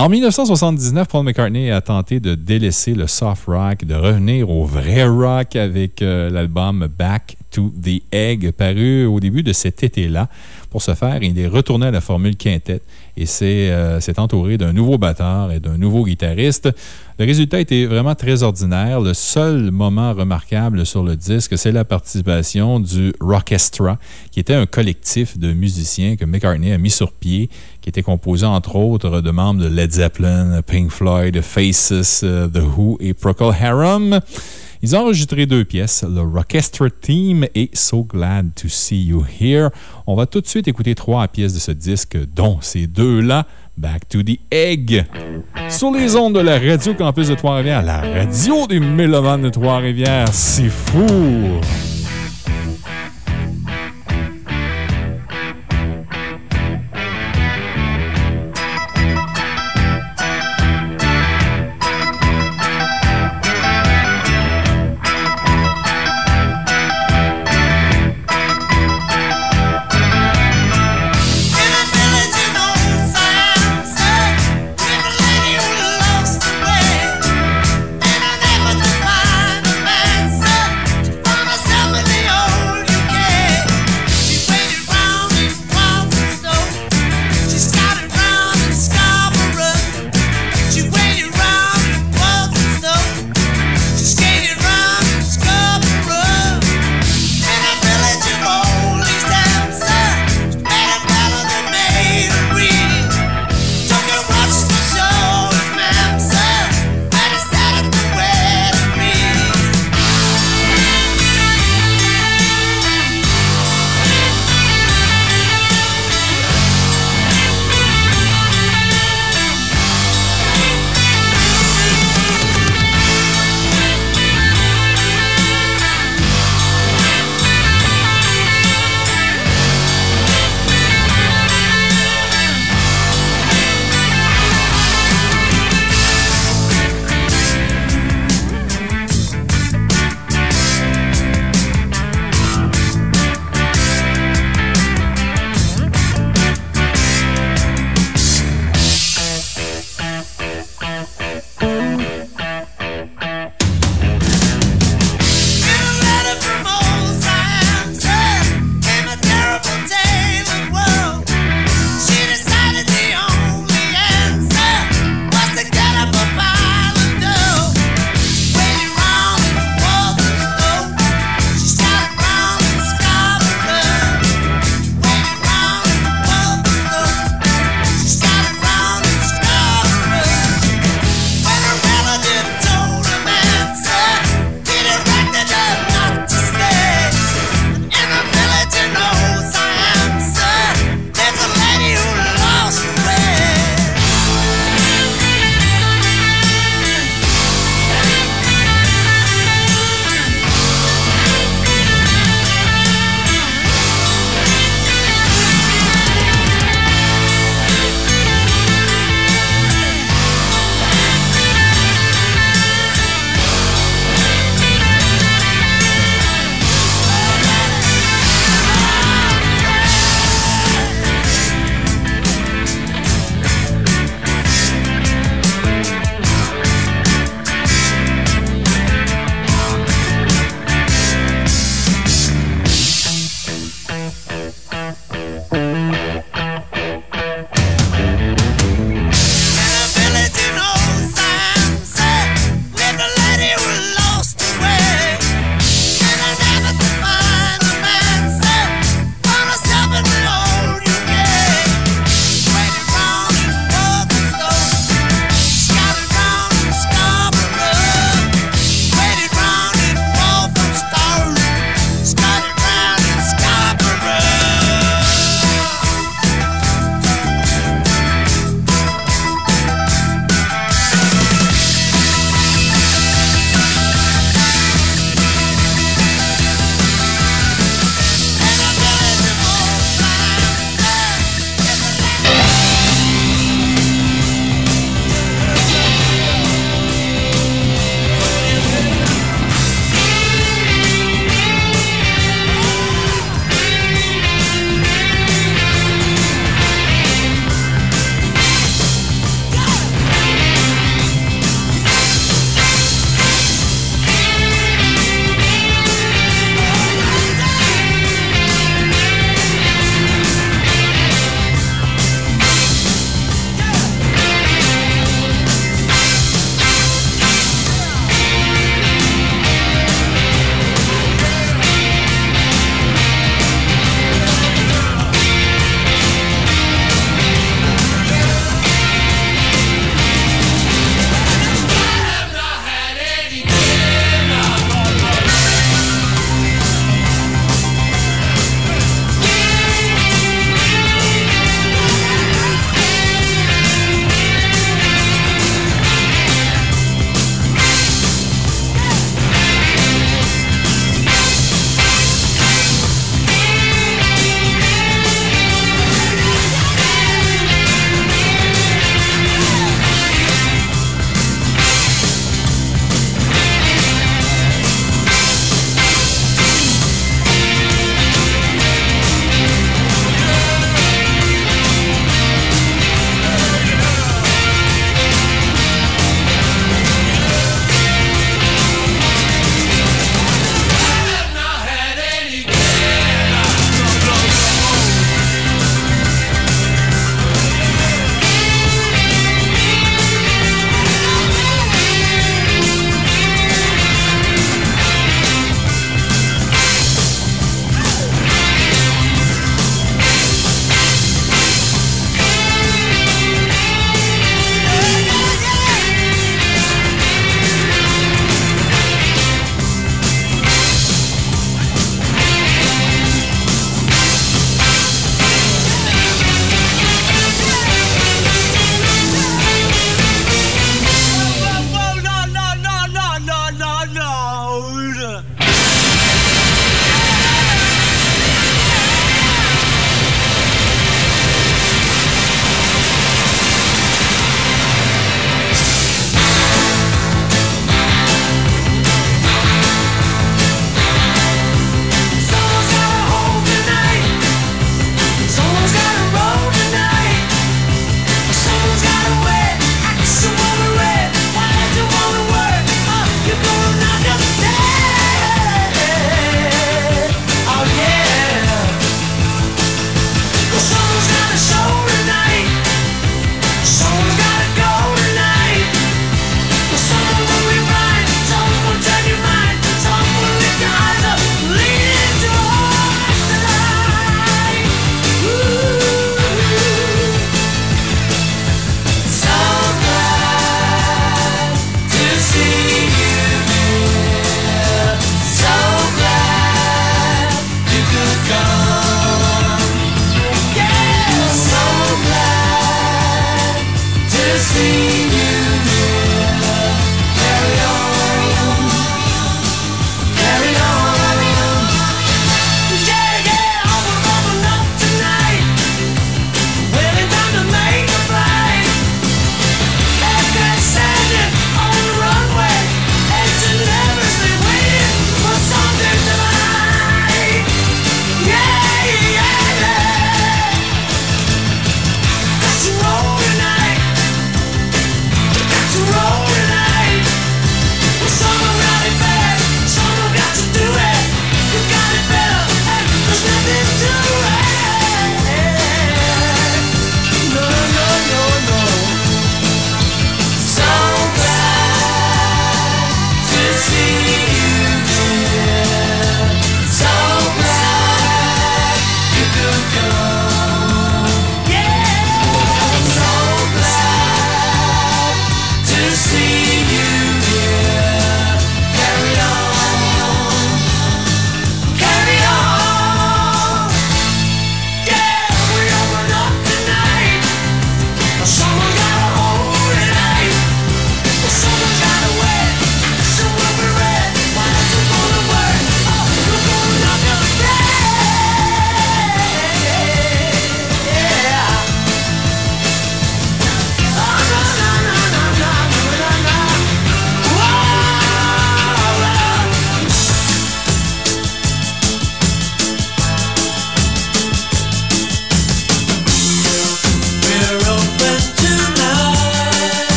Speaker 1: En 1979, Paul McCartney a tenté de délaisser le soft rock, de revenir au vrai rock avec euh, l'album Back to the Egg, paru au début de cet été-là. Pour ce faire, il est retourné à la formule quintet et s'est euh, entouré d'un nouveau batteur et d'un nouveau guitariste. Le résultat était vraiment très ordinaire. Le seul moment remarquable sur le disque, c'est la participation du Rockestra, qui était un collectif de musiciens que McCartney a mis sur pied, qui était composé entre autres de membres de Led Zeppelin, Pink Floyd, Faces, euh, The Who et Procol Harum. Ils ont enregistré deux pièces, le Rockestra Team et So Glad to See You Here. On va tout de suite écouter trois pièces de ce disque, dont ces deux-là. Back to the Egg. Sur les ondes de la Radio Campus de Trois-Rivières, la radio des mélomanes de Trois-Rivières, c'est fou!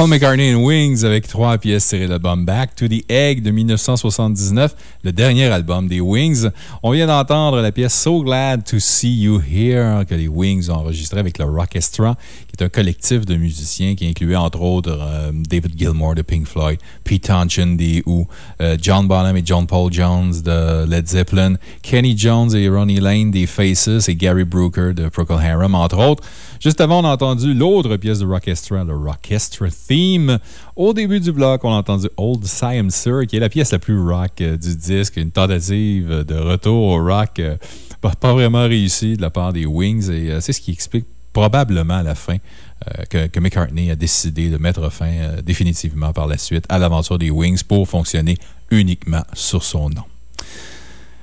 Speaker 1: Paul McCartney and Wings avec trois pièces tirées de l'album Back to the Egg de 1979, le dernier album des Wings. On vient d'entendre la pièce So Glad to See You Here que les Wings ont enregistré avec le Rockestra, qui est un collectif de musiciens qui incluait entre autres euh, David Gilmour de Pink Floyd, Pete Townshend des euh, John Bonham et John Paul Jones de Led Zeppelin, Kenny Jones et Ronnie Lane des Faces et Gary Brooker de Procol Harum, entre autres. Juste avant, on a entendu l'autre pièce de Rockestra, le Rockestra Theme. Au début du bloc, on a entendu Old Siamser, qui est la pièce la plus rock euh, du disque, une tentative de retour au rock euh, pas, vraiment réussie de la part des Wings, et euh, c'est ce qui explique probablement la fin que, McCartney a décidé de mettre fin définitivement par la suite à l'aventure des Wings pour fonctionner uniquement sur son nom.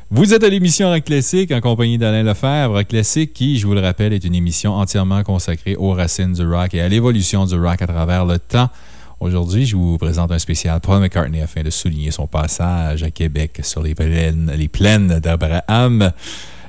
Speaker 1: Vous êtes à l'émission Rock Classique en compagnie d'Alain Lefebvre. Rock Classique, qui, je vous le rappelle, est une émission entièrement consacrée aux racines du rock et à l'évolution du rock à travers le temps. Aujourd'hui, je vous présente un spécial Paul McCartney afin de souligner son passage à Québec sur les plaines, les plaines d'Abraham.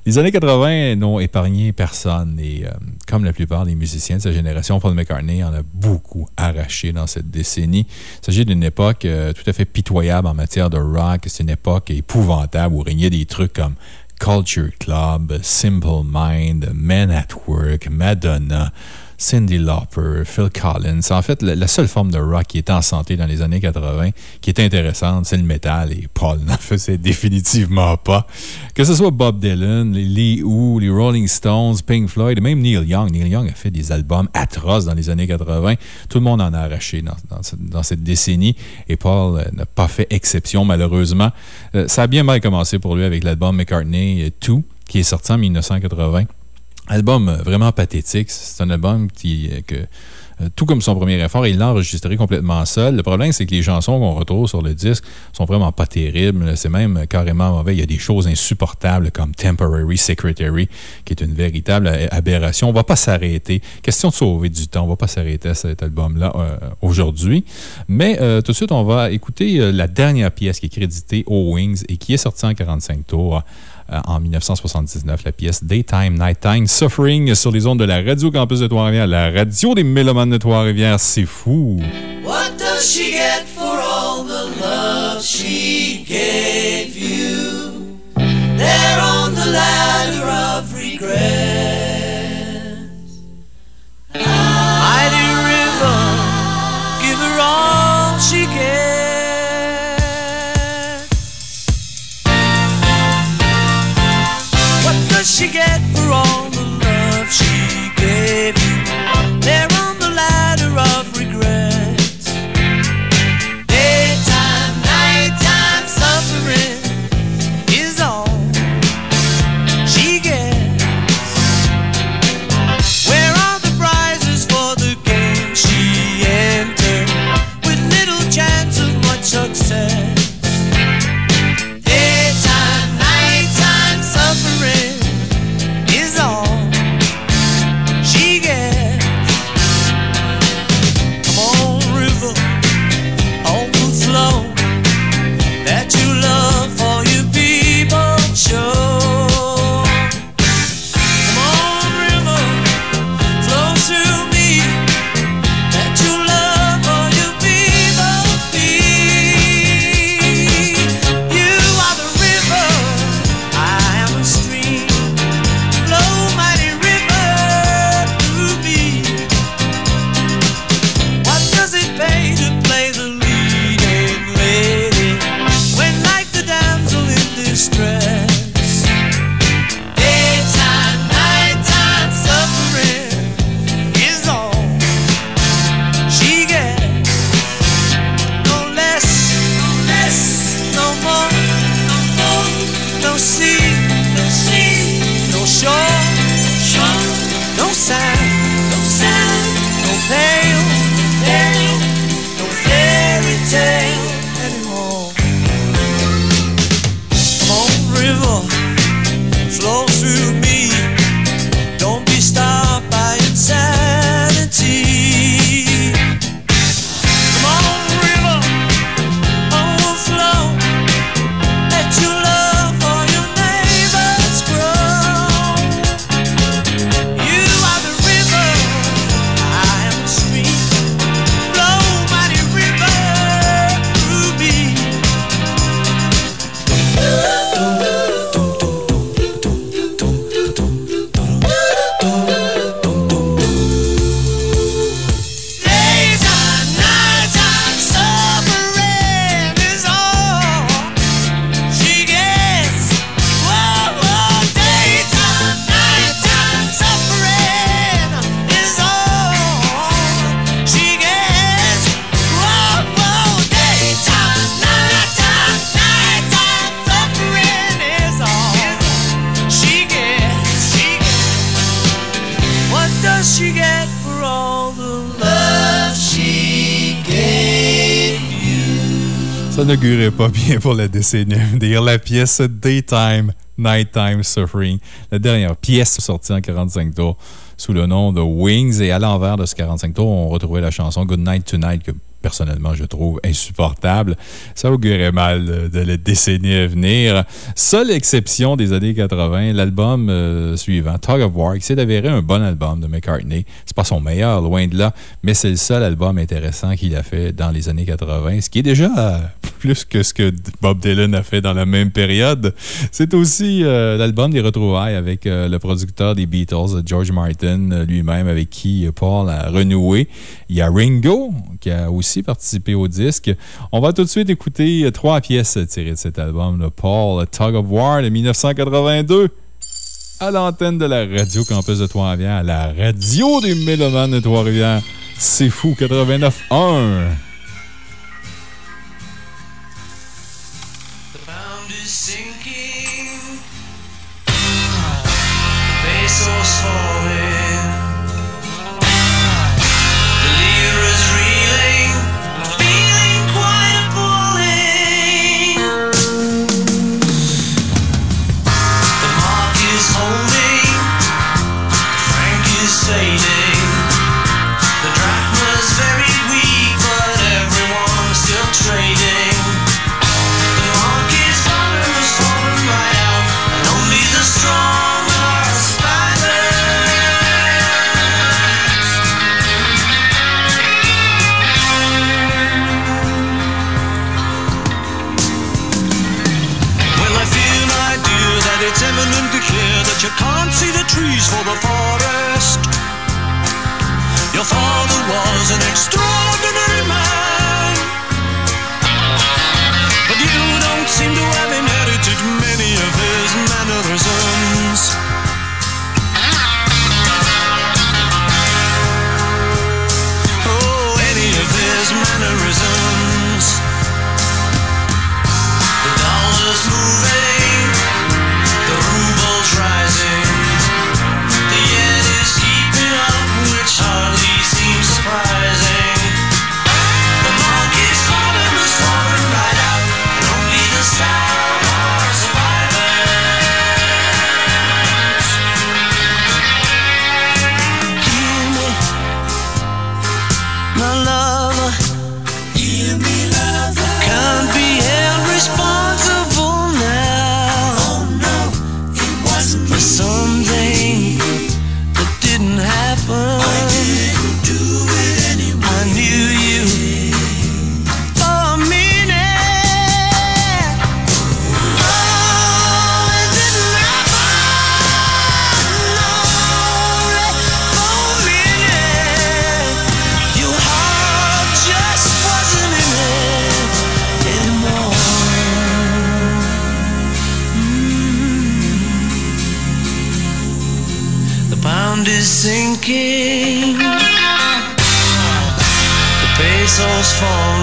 Speaker 1: Les années 80 n'ont épargné personne et euh, comme la plupart des musiciens de sa génération, Paul McCartney en a beaucoup arraché dans cette décennie. Il s'agit d'une époque euh, tout à fait pitoyable en matière de rock. C'est une époque épouvantable où régnaient des trucs comme Culture Club, Simple Mind, Men at Work, Madonna. Cindy Lauper, Phil Collins. En fait, la, seule forme de rock qui était en santé dans les années 80, qui était intéressante, c'est le métal et Paul [laughs] n'en faisait définitivement pas. Que ce soit Bob Dylan, les Lee Who, les Rolling Stones, Pink Floyd, et même Neil Young. Neil Young a fait des albums atroces dans les années 80. Tout le monde en a arraché dans, cette décennie et Paul euh, n'a pas fait exception, malheureusement. Euh, ça a bien mal commencé pour lui avec l'album McCartney 2, qui est sorti en 1980. Album vraiment pathétique. C'est un album qui, que, tout comme son premier effort, il l'a enregistré complètement seul. Le problème, c'est que les chansons qu'on retrouve sur le disque sont vraiment pas terribles. C'est même carrément mauvais. Il y a des choses insupportables comme Temporary Secretary, qui est une véritable aberration. On va pas s'arrêter. Question de sauver du temps. On va pas s'arrêter à cet album-là euh, aujourd'hui. Mais euh, tout de suite, on va écouter euh, la dernière pièce qui est créditée aux Wings et qui est sortie en 45 tours en 1979, la pièce Daytime, Nighttime, Suffering sur les ondes de la Radio Campus de Trois-Rivières, la radio des mélomanes de Trois-Rivières. C'est fou!
Speaker 2: What does she get for all the love she gave you? There on the ladder of regret. Mighty river, give her all she gets. She get
Speaker 1: n'augurait pas bien pour la décennie à. La pièce Daytime, Nighttime Suffering, la dernière pièce sortie en 45 tours sous le nom de Wings. Et à l'envers de ce 45 tours, on retrouvait la chanson Good Night Tonight personnellement, je trouve insupportable. Ça augurait mal de la décennie à venir. Seule exception des années 80, l'album euh, suivant, Tug of War, qui s'est avéré un bon album de McCartney. C'est pas son meilleur, loin de là, mais c'est le seul album intéressant qu'il a fait dans les années 80, ce qui est déjà euh, plus que ce que Bob Dylan a fait dans la même période. C'est aussi euh, l'album des retrouvailles avec le producteur des Beatles, George Martin, lui-même, avec qui Paul a renoué. Il y a Ringo, qui a aussi participé au disque. On va tout de suite écouter trois pièces tirées de cet album, le Paul, Tug of War de 1982 à l'antenne de la Radio Campus de Trois-Rivières, la radio des mélomanes de Trois-Rivières. C'est fou, 89.1.
Speaker 2: was an extraordinary
Speaker 17: fall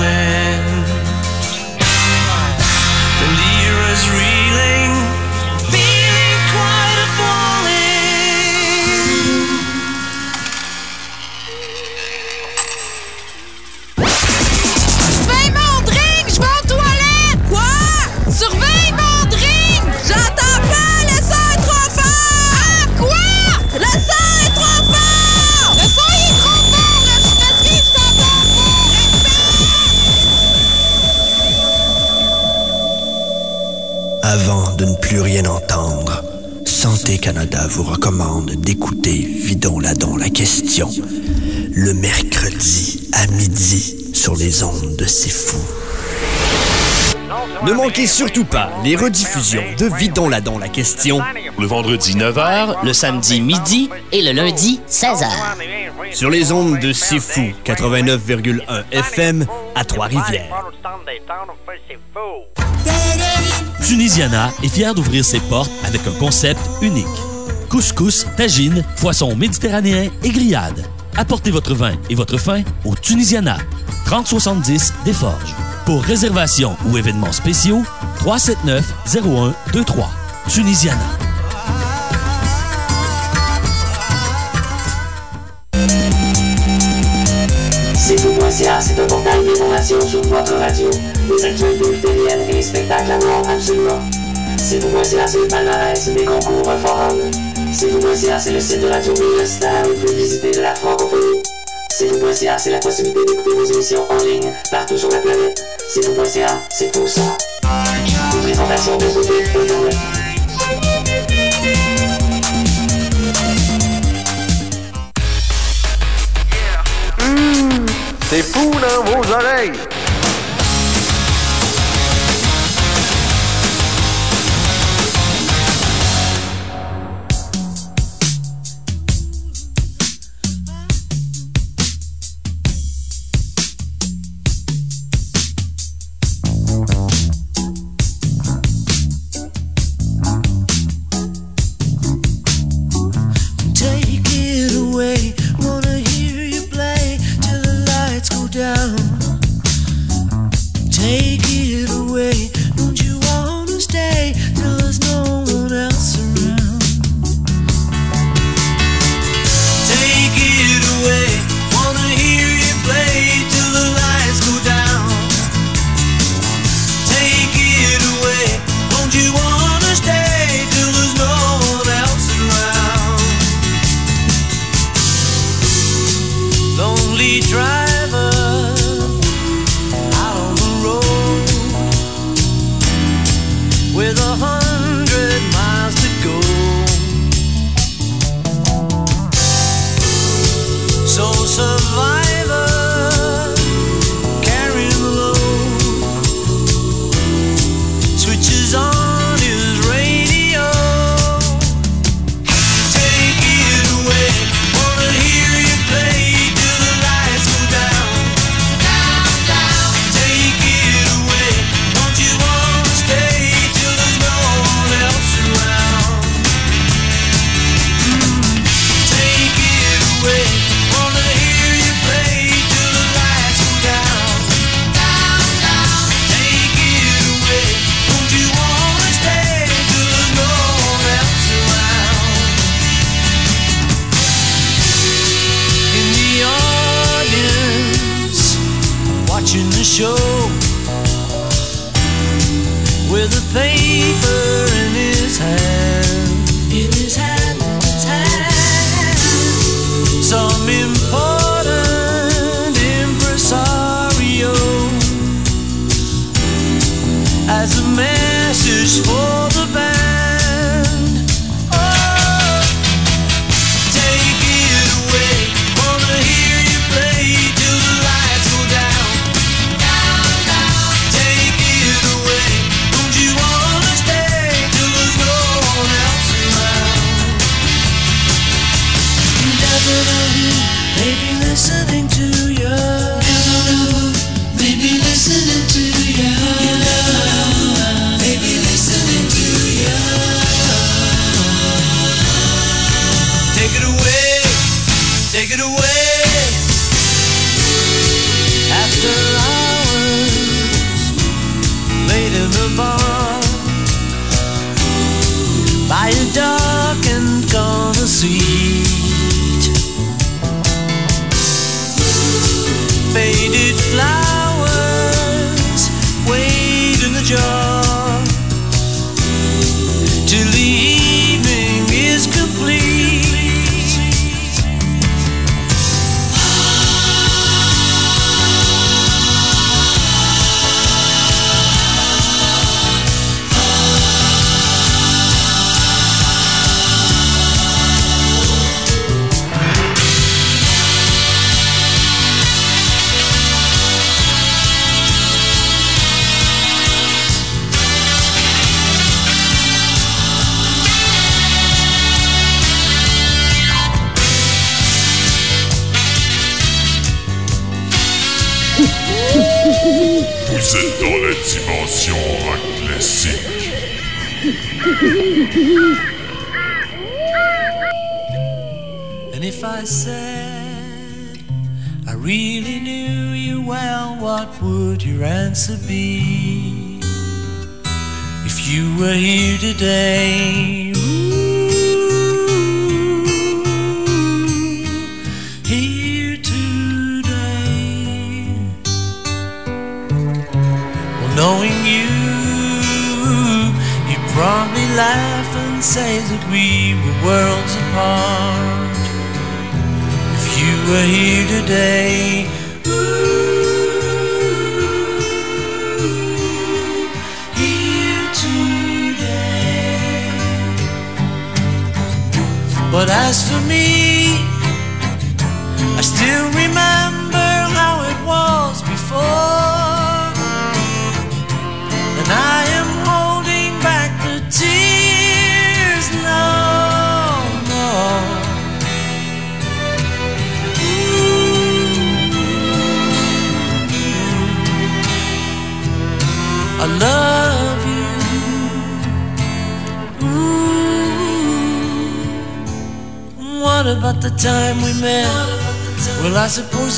Speaker 17: manquez surtout pas les rediffusions de Vidon Ladon la question
Speaker 8: Le vendredi 9h,
Speaker 7: le samedi midi et le lundi 16h.
Speaker 17: sur les ondes de C'est Fou 89,1 FM à Trois-Rivières.
Speaker 8: Tunisiana est fière d'ouvrir ses portes avec un concept unique. Couscous, tagine, poisson méditerranéen et grillade. Apportez votre vin et votre faim au Tunisiana, 3070 des Forges. Pour réservation ou événements spéciaux, 379-0123. Tunisiana.
Speaker 9: C'est tout.ca, c'est un portail d'information sur votre radio. Les actualités UTVN et les spectacles à voir absolument. C'est tout.ca, c'est le palmarès, des concours, un forum. C'est tout.ca, c'est le site de radio universitaire le plus visité de la francophonie. Cine.ca, c'est la possibilité d'écouter nos émissions en ligne partout sur la planète. Cine.ca, c'est tout ça. Toutes les fondations de beauté mmh.
Speaker 2: c'est fou dans vos oreilles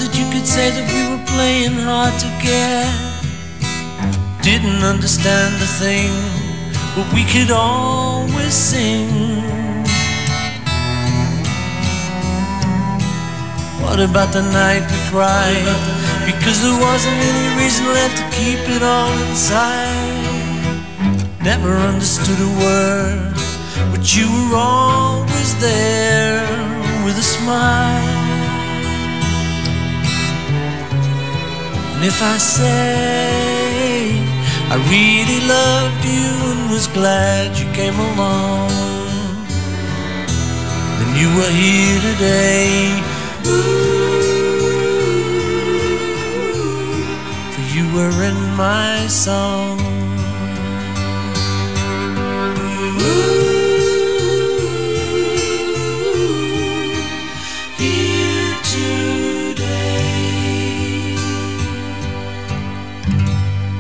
Speaker 2: that you could say that we were playing hard to get. Didn't understand a thing, but we could always sing. What about the night we cried? Because there wasn't any reason left to keep it all inside. Never understood a word, but you were always there with a smile. And if I say I really loved you and was glad you came along, then you were here today. Ooh, for you were in my song. Ooh,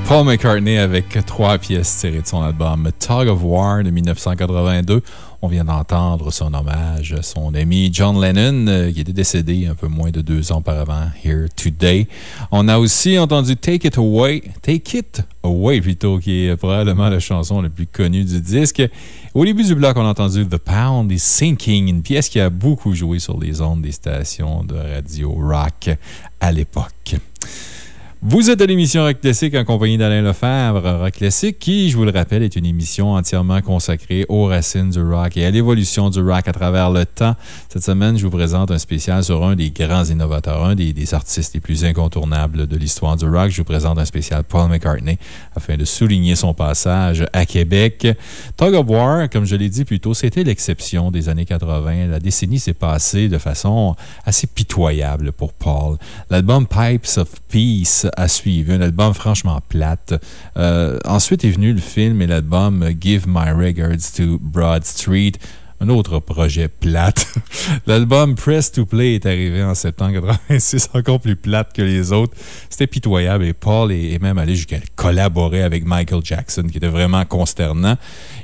Speaker 1: Paul McCartney avec trois pièces tirées de son album Tug of War de 1982. On vient d'entendre son hommage à son ami John Lennon, euh, qui était décédé un peu moins de deux ans auparavant, Here Today. On a aussi entendu Take It Away, Take It Away plutôt, qui est probablement la chanson la plus connue du disque. Au début du bloc, on a entendu The Pound is Sinking, une pièce qui a beaucoup joué sur les ondes des stations de radio rock à l'époque. Vous êtes à l'émission Rock Classic en compagnie d'Alain Lefebvre. Rock Classic, qui, je vous le rappelle, est une émission entièrement consacrée aux racines du rock et à l'évolution du rock à travers le temps. Cette semaine, je vous présente un spécial sur un des grands innovateurs, un des, des artistes les plus incontournables de l'histoire du rock. Je vous présente un spécial Paul McCartney afin de souligner son passage à Québec. Tug of War, comme je l'ai dit plus tôt, c'était l'exception des années 80. La décennie s'est passée de façon assez pitoyable pour Paul. L'album Pipes of Peace a suivi, un album franchement plate. Euh, ensuite est venu le film et l'album Give My Regards to Broad Street. Un autre projet plate. [laughs] L'album Press to Play est arrivé en septembre 86, [laughs] encore plus plate que les autres. C'était pitoyable et Paul est, même allé jusqu'à collaborer avec Michael Jackson, qui était vraiment consternant.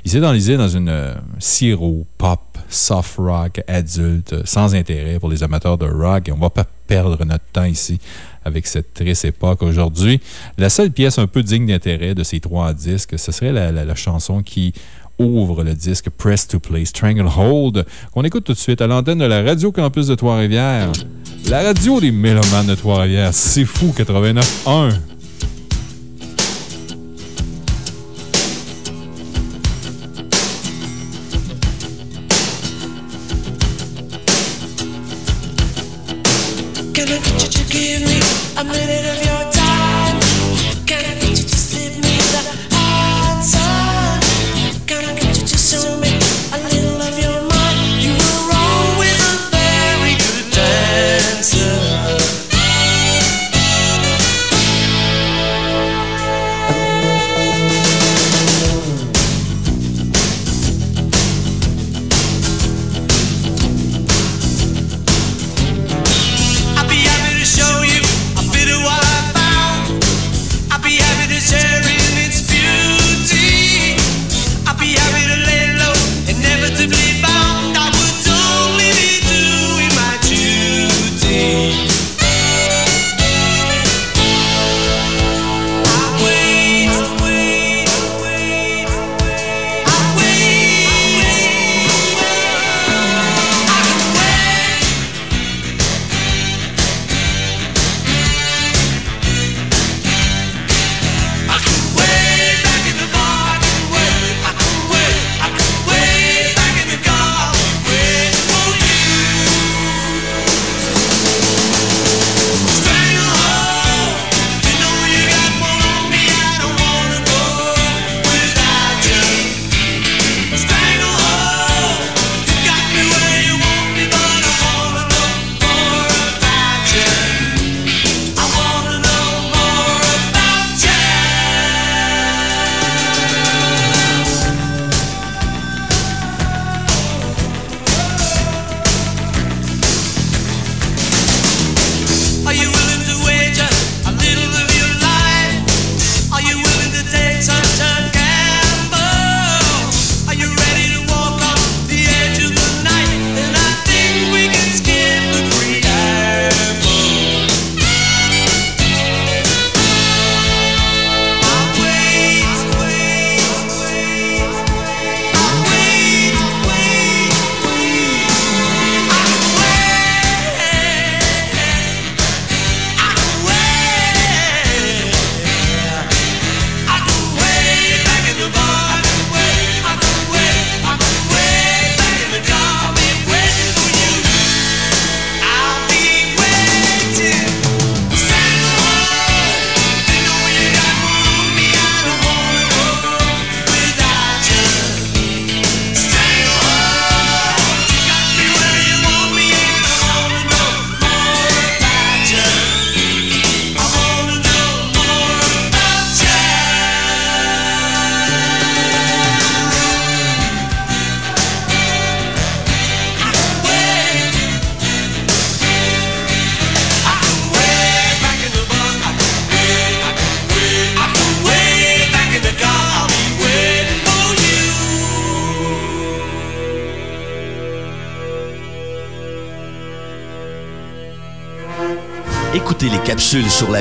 Speaker 1: Il s'est enlisé dans une euh, sirop pop, soft rock, adulte, sans intérêt pour les amateurs de rock. Et on va pas perdre notre temps ici avec cette triste époque aujourd'hui. La seule pièce un peu digne d'intérêt de ces trois disques, ce serait la, chanson qui ouvre le disque Press to Play Stranglehold, qu'on écoute tout de suite à l'antenne de la Radio Campus de Trois-Rivières. La radio des mélomanes de Trois-Rivières, c'est fou, 89.1.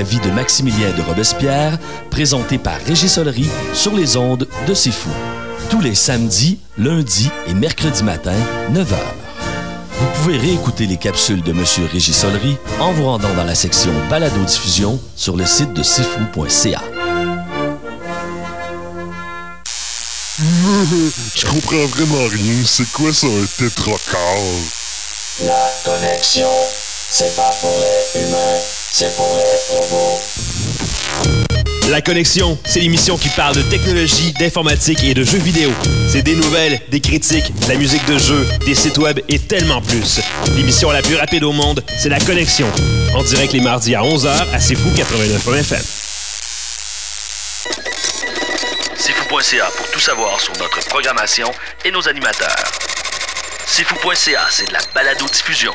Speaker 8: la vie de Maximilien de Robespierre, présentées par Régis Solery sur les ondes de C'est Fou. Tous les samedis, lundis et mercredis matin, 9h. Vous pouvez réécouter les capsules de Monsieur Régis Solery en vous rendant dans la section Balado-diffusion sur le site de sifou.ca. [laughs]
Speaker 18: Je comprends vraiment rien. C'est quoi ça, un tétracar?
Speaker 9: La connexion, c'est pas pour les humains, c'est pour les.
Speaker 19: La Connexion, c'est l'émission qui parle de technologie, d'informatique et de jeux vidéo. C'est des nouvelles, des critiques, de la musique de jeu, des sites web et tellement plus. L'émission la plus rapide au monde, c'est La Connexion. En direct les mardis à 11h à C'est Fou 89 FM.
Speaker 6: C'est fou.ca pour tout savoir sur notre programmation et nos animateurs. C'est c'est de la balado-diffusion.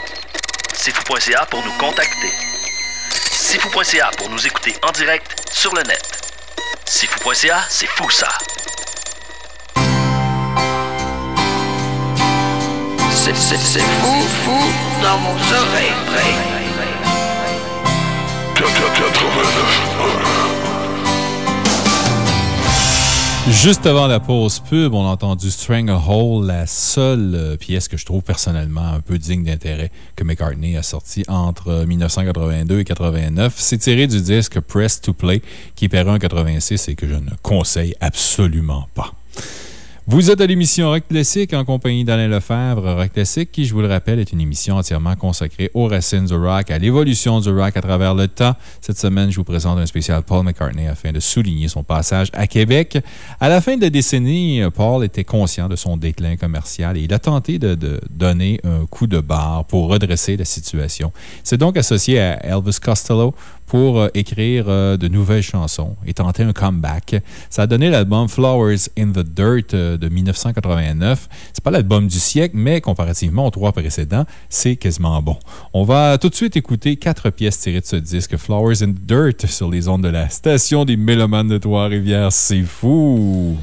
Speaker 6: Pour nous contacter. C'est fou.ca pour nous écouter en direct sur le net. C'est fou.ca, c'est fou ça.
Speaker 1: C'est, c'est, c'est fou, fou dans mon oreille.
Speaker 2: Juste avant la pause pub, on a entendu Stranglehold, la seule euh, pièce que je trouve personnellement un peu digne d'intérêt que McCartney a sorti entre 1982 et 89. C'est tiré du disque Press to Play qui est paru en 86 et que je ne conseille absolument pas. Vous êtes à l'émission Rock Classic en compagnie d'Alain Lefebvre. Rock Classic, qui, je vous le rappelle, est une émission entièrement consacrée aux racines du rock, à l'évolution du rock à travers le temps. Cette semaine, je vous présente un spécial Paul McCartney afin de souligner son passage à Québec. À la fin de la décennie, Paul était conscient de son déclin commercial et il a tenté de, de donner un coup de barre pour redresser la situation. C'est donc associé à Elvis Costello pour euh, écrire euh, de nouvelles chansons et tenter un comeback. Ça a donné l'album Flowers in the Dirt euh, de 1989. C'est pas l'album du siècle, mais comparativement aux trois précédents, c'est quasiment bon. On va tout de suite écouter quatre pièces tirées de ce disque Flowers in the Dirt sur les ondes de la station des Mélomanes de Trois-Rivières. C'est fou!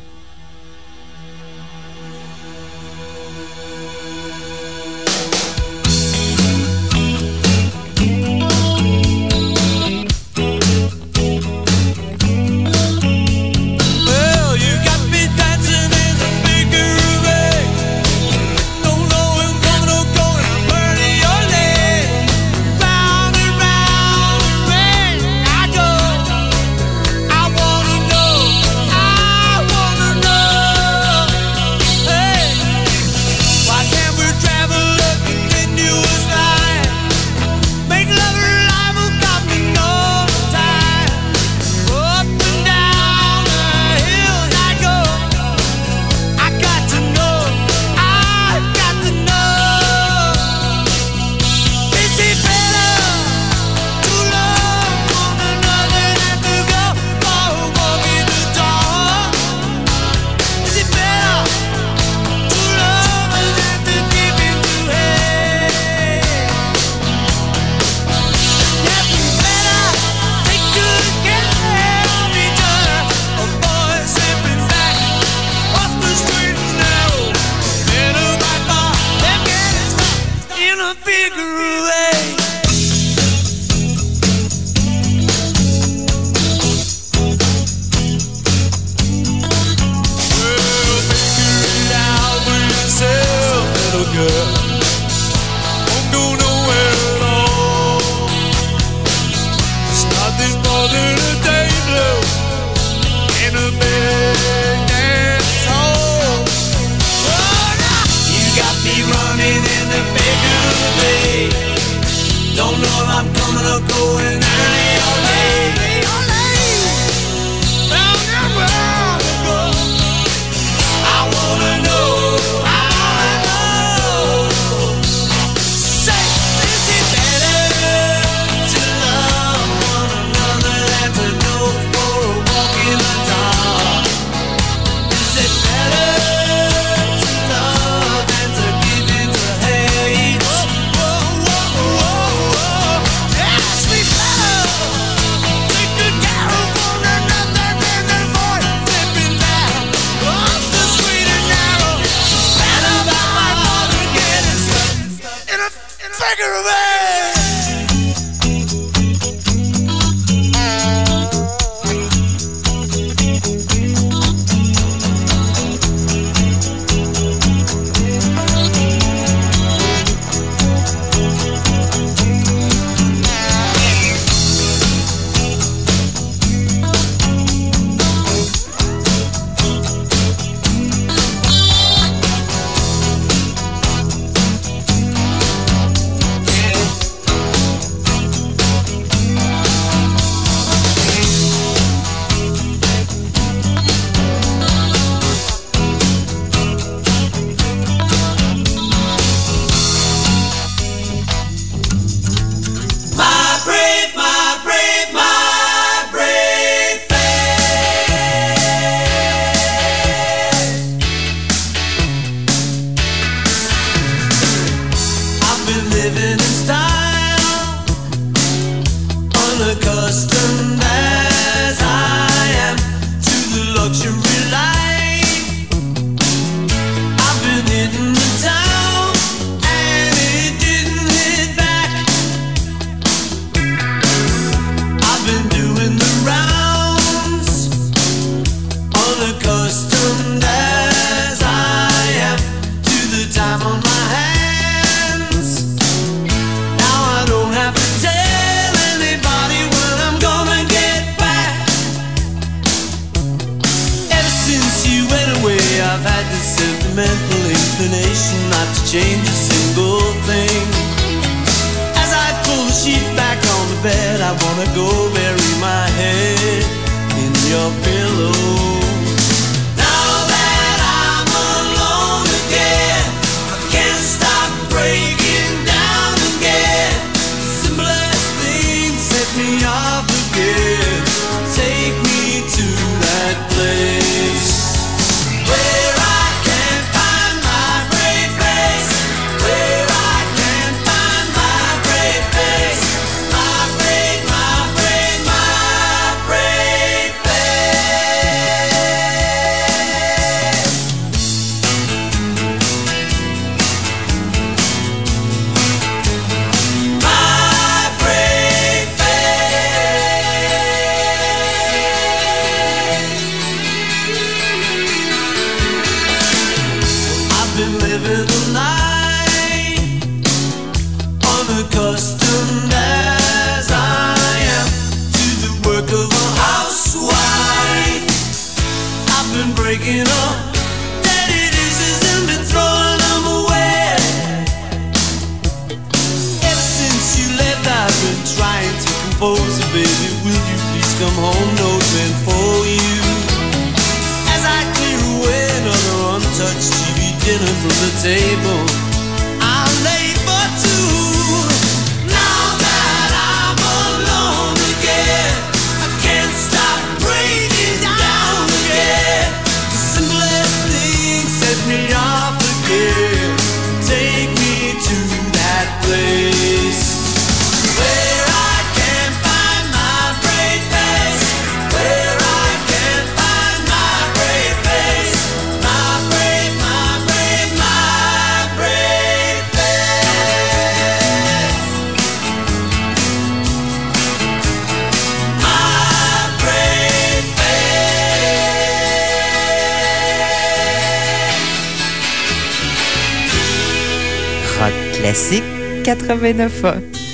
Speaker 2: Classique 89 ans.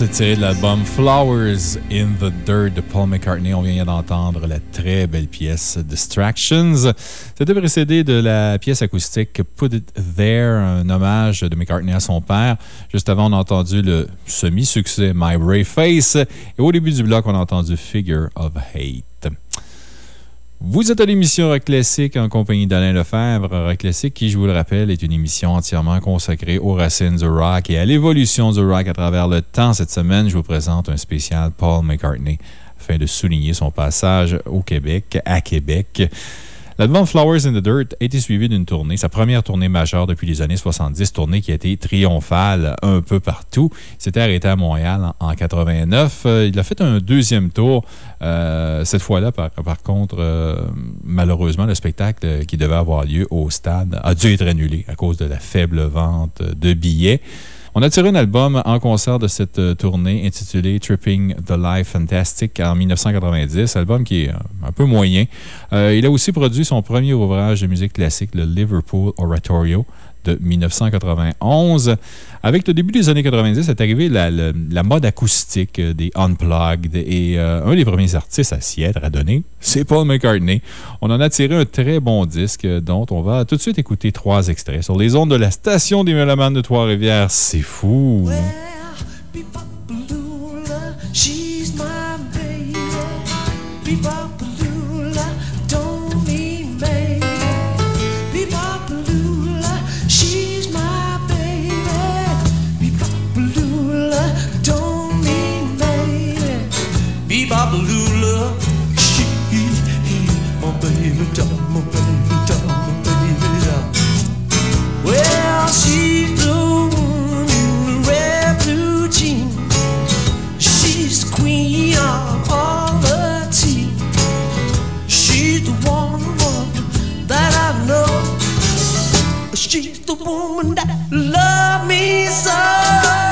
Speaker 1: C'était l'album Flowers in the Dirt de Paul McCartney. On vient d'entendre la très belle pièce Distractions. C'était précédé de la pièce acoustique Put It There, un hommage de McCartney à son père. Juste avant, on a entendu le semi-succès My Brave Face. Et au début du bloc, on a entendu Figure of Hate. Vous êtes à l'émission Rock Classique en compagnie d'Alain Lefebvre. Rock Classique, qui, je vous le rappelle, est une émission entièrement consacrée aux racines du rock et à l'évolution du rock à travers le temps. Cette semaine, je vous présente un spécial Paul McCartney afin de souligner son passage au Québec, à Québec. L'album Flowers in the Dirt a été suivi d'une tournée, sa première tournée majeure depuis les années 70, tournée qui a été triomphale un peu partout. Il s'était arrêté à Montréal en, en 89. Euh, il a fait un deuxième tour. Euh, cette fois-là, par, par contre, euh, malheureusement, le spectacle qui devait avoir lieu au stade a dû être annulé à cause de la faible vente de billets. On a tiré un album en concert de cette euh, tournée intitulé Tripping the Life Fantastic en 1990, album qui est euh, un peu moyen. Euh, il a aussi produit son premier ouvrage de musique classique, le Liverpool Oratorio de 1991. Avec le début des années 90, est arrivé la, mode acoustique euh, des Unplugged et euh, un des premiers artistes à s'y être adonné, c'est Paul McCartney. On en a tiré un très bon disque euh, dont on va tout de suite écouter trois extraits sur les ondes de la station des Mélomanes de Trois-Rivières. C'est fou!
Speaker 2: She's the woman that love me so.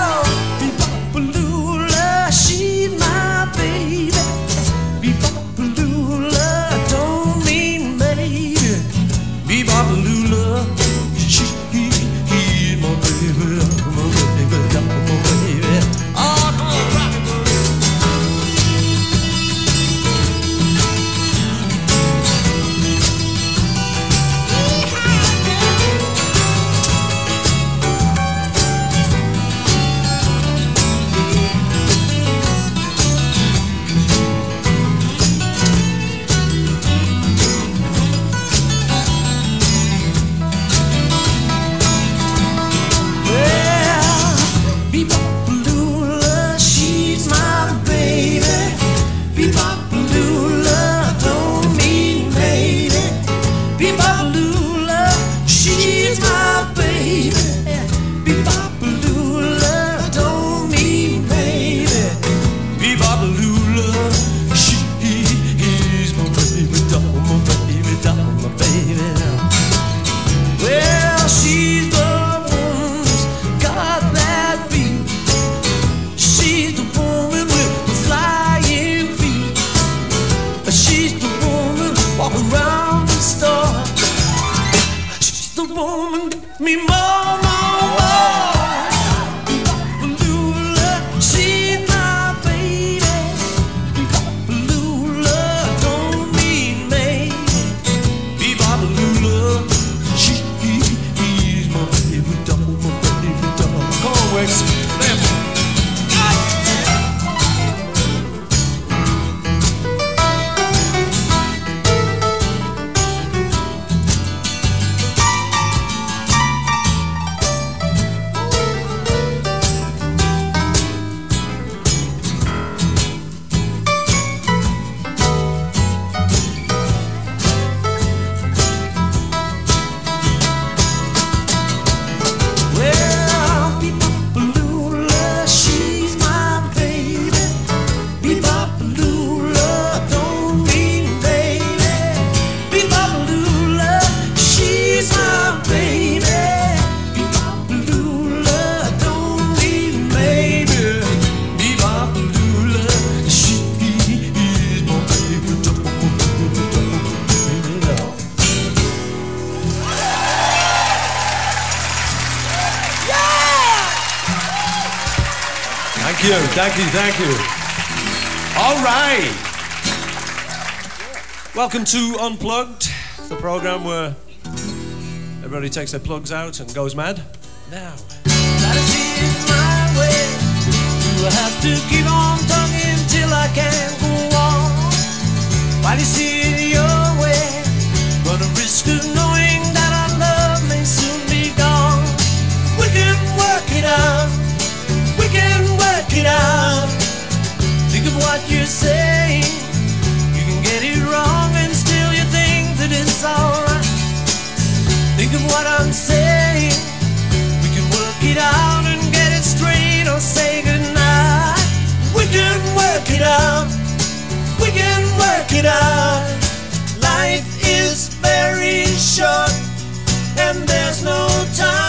Speaker 20: Welcome to Unplugged, the program where everybody takes their plugs out and goes mad.
Speaker 2: Now. You have to keep on talking till I can go on. You see it your way, a risk of knowing that our love may soon be gone. We can work it out. We can work it out. Think of what you. Think of what I'm saying. We can work it out and get it straight or say goodnight. We can work it out. We can work it out. Life is very short and there's no time.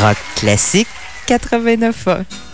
Speaker 10: Rock classique 89 ans.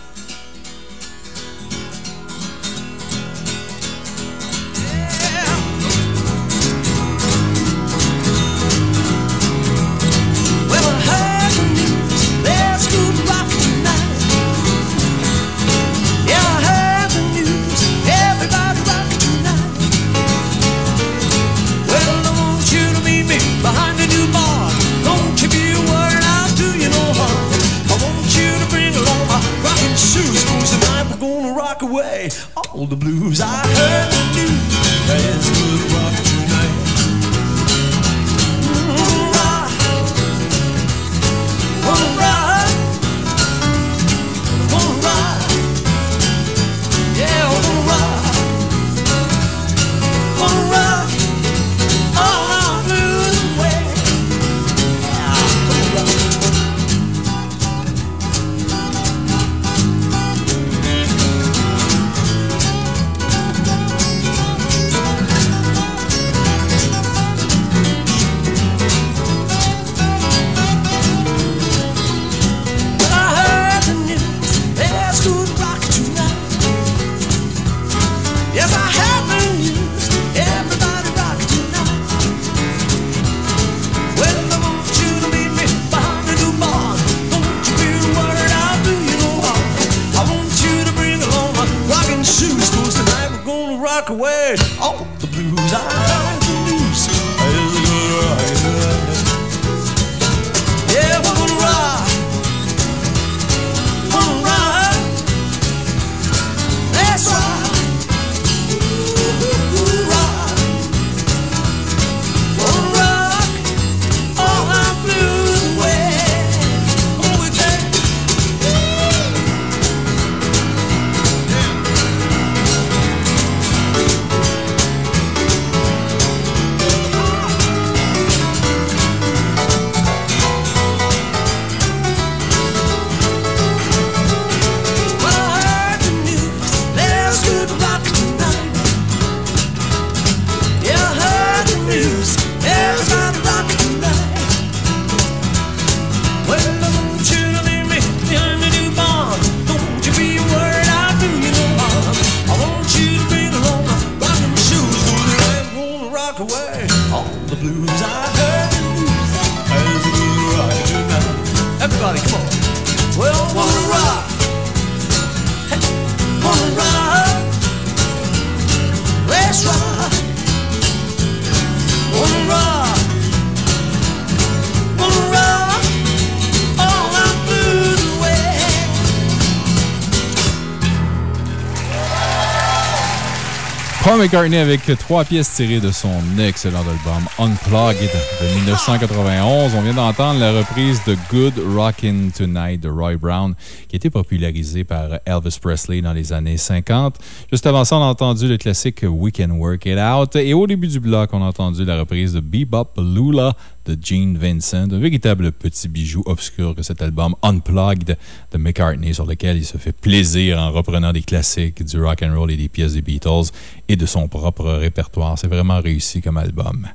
Speaker 1: McCartney avec trois pièces tirées de son excellent album Unplugged de 1991. On vient d'entendre la reprise de Good Rockin' Tonight de Roy Brown, qui a été popularisée par Elvis Presley dans les années 50. Juste avant ça, on a entendu le classique We Can Work It Out. Et au début du bloc, on a entendu la reprise de Bebop Lula de Gene Vincent, un véritable petit bijou obscur que cet album Unplugged de McCartney, sur lequel il se fait plaisir en reprenant des classiques du rock and roll et des pièces des Beatles et de son propre répertoire. C'est vraiment réussi comme album.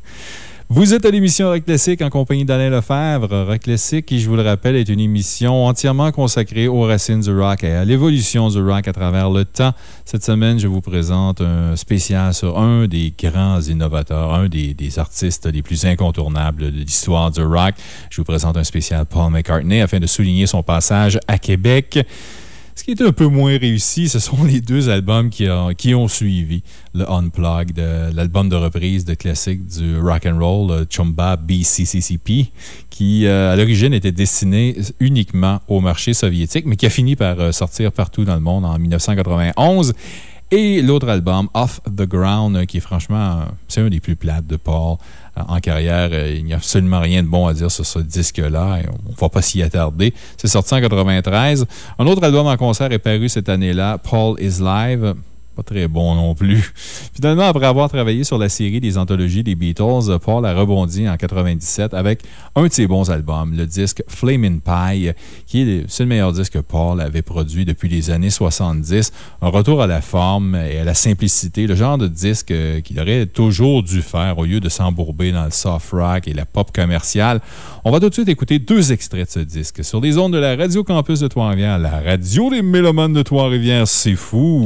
Speaker 1: Vous êtes à l'émission Rock Classique en compagnie d'Alain Lefebvre. Rock Classique, qui, je vous le rappelle, est une émission entièrement consacrée aux racines du rock et à l'évolution du rock à travers le temps. Cette semaine, je vous présente un spécial sur un des grands innovateurs, un des, des artistes les plus incontournables de l'histoire du rock. Je vous présente un spécial Paul McCartney afin de souligner son passage à Québec. Ce qui est un peu moins réussi, ce sont les deux albums qui ont, suivi. Le Unplugged, euh, l'album de reprise de classique du rock and roll, le Chumba BCCCP, qui euh, à l'origine était destiné uniquement au marché soviétique, mais qui a fini par euh, sortir partout dans le monde en 1991. Et l'autre album, Off the Ground, qui est franchement, c'est un des plus plates de Paul en carrière. Il n'y a absolument rien de bon à dire sur ce disque-là. On ne va pas s'y attarder. C'est sorti en 93. Un autre album en concert est paru cette année-là, Paul is Live pas très bon non plus. Finalement, après avoir travaillé sur la série des anthologies des Beatles, Paul a rebondi en 97 avec un de ses bons albums, le disque Flamin' Pie, qui est le meilleur disque que Paul avait produit depuis les années 70. Un retour à la forme et à la simplicité, le genre de disque qu'il aurait toujours dû faire au lieu de s'embourber dans le soft rock et la pop commerciale. On va tout de suite écouter deux extraits de ce disque sur les ondes de la Radio Campus de Trois-Rivières, la radio des mélomanes de Trois-Rivières. C'est fou!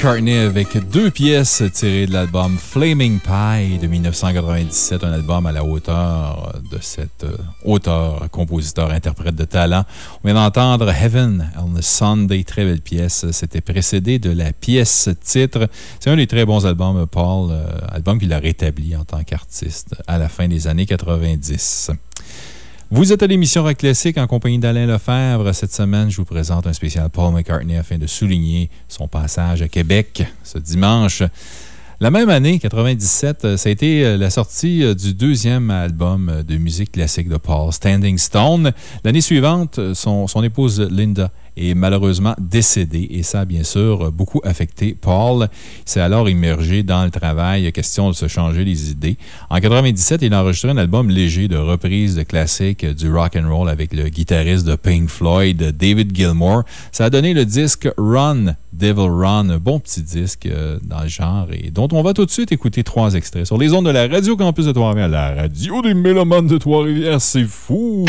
Speaker 1: McCartney avec deux pièces tirées de l'album Flaming Pie de 1997, un album à la hauteur de cet euh, auteur, compositeur, interprète de talent. On vient d'entendre Heaven on a Sunday, très belle pièce. C'était précédé de la pièce titre. C'est un des très bons albums, Paul, euh, album qu'il a rétabli en tant qu'artiste à la fin des années 90. Vous êtes à l'émission Rock Classique en compagnie d'Alain Lefebvre. Cette semaine, je vous présente un spécial Paul McCartney afin de souligner son passage à Québec ce dimanche. La même année, 97, euh, ça a été euh, la sortie euh, du deuxième album de musique classique de Paul, Standing Stone. L'année suivante, son, épouse Linda est malheureusement décédée et ça a bien sûr beaucoup affecté Paul. Il s'est alors immergé dans le travail, question de se changer les idées. En 97, il a enregistré un album léger de reprises de classiques du rock and roll avec le guitariste de Pink Floyd, David Gilmour. Ça a donné le disque Run, Devil Run, un bon petit disque dans le genre et dont on va tout de suite écouter trois extraits sur les ondes de la Radio Campus de Trois-Rivières, la radio des mélomanes de Trois-Rivières. C'est fou!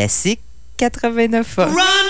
Speaker 10: Classique 89
Speaker 2: Run, devil, run.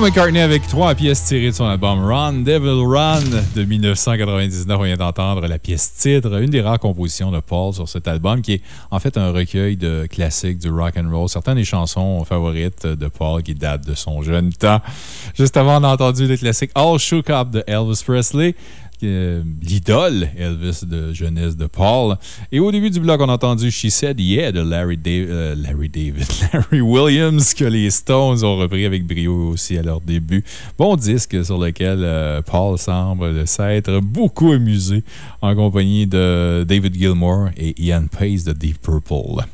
Speaker 1: Paul McCartney avec trois pièces tirées de son album Run, Devil Run de 1999. On vient d'entendre la pièce titre, une des rares compositions de Paul sur cet album qui est en fait un recueil de classiques du rock and roll. Certaines des chansons favorites de Paul qui datent de son jeune temps. Juste avant, on a entendu le classique All Shook Up de Elvis Presley l'idole Elvis de jeunesse de Paul. Et au début du blog, on a entendu She Said Yeah de Larry, euh, David, [laughs] Larry Williams, que les Stones ont repris avec brio aussi à leur début. Bon disque sur lequel euh, Paul semble s'être beaucoup amusé en compagnie de David Gilmour et Ian Pace de Deep Purple.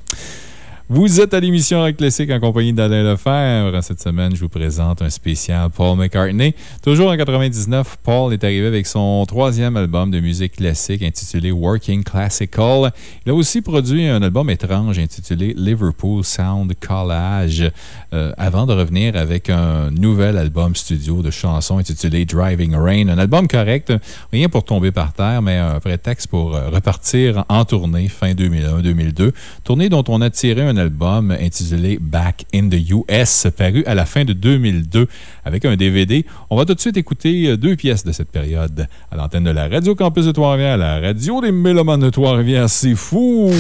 Speaker 1: Vous êtes à l'émission Rock Classique en compagnie d'Alain Lefebvre. Cette semaine, je vous présente un spécial Paul McCartney. Toujours en 99, Paul est arrivé avec son troisième album de musique classique intitulé Working Classical. Il a aussi produit un album étrange intitulé Liverpool Sound Collage euh, avant de revenir avec un nouvel album studio de chansons intitulé Driving Rain. Un album correct, rien pour tomber par terre, mais un prétexte pour euh, repartir en tournée fin 2001-2002. Tournée dont on a tiré un album intitulé Back in the US, paru à la fin de 2002 avec un DVD. On va tout de suite écouter euh, deux pièces de cette période à l'antenne de la Radio Campus de Trois-Rivières, la radio des mélomanes de Trois-Rivières. C'est fou!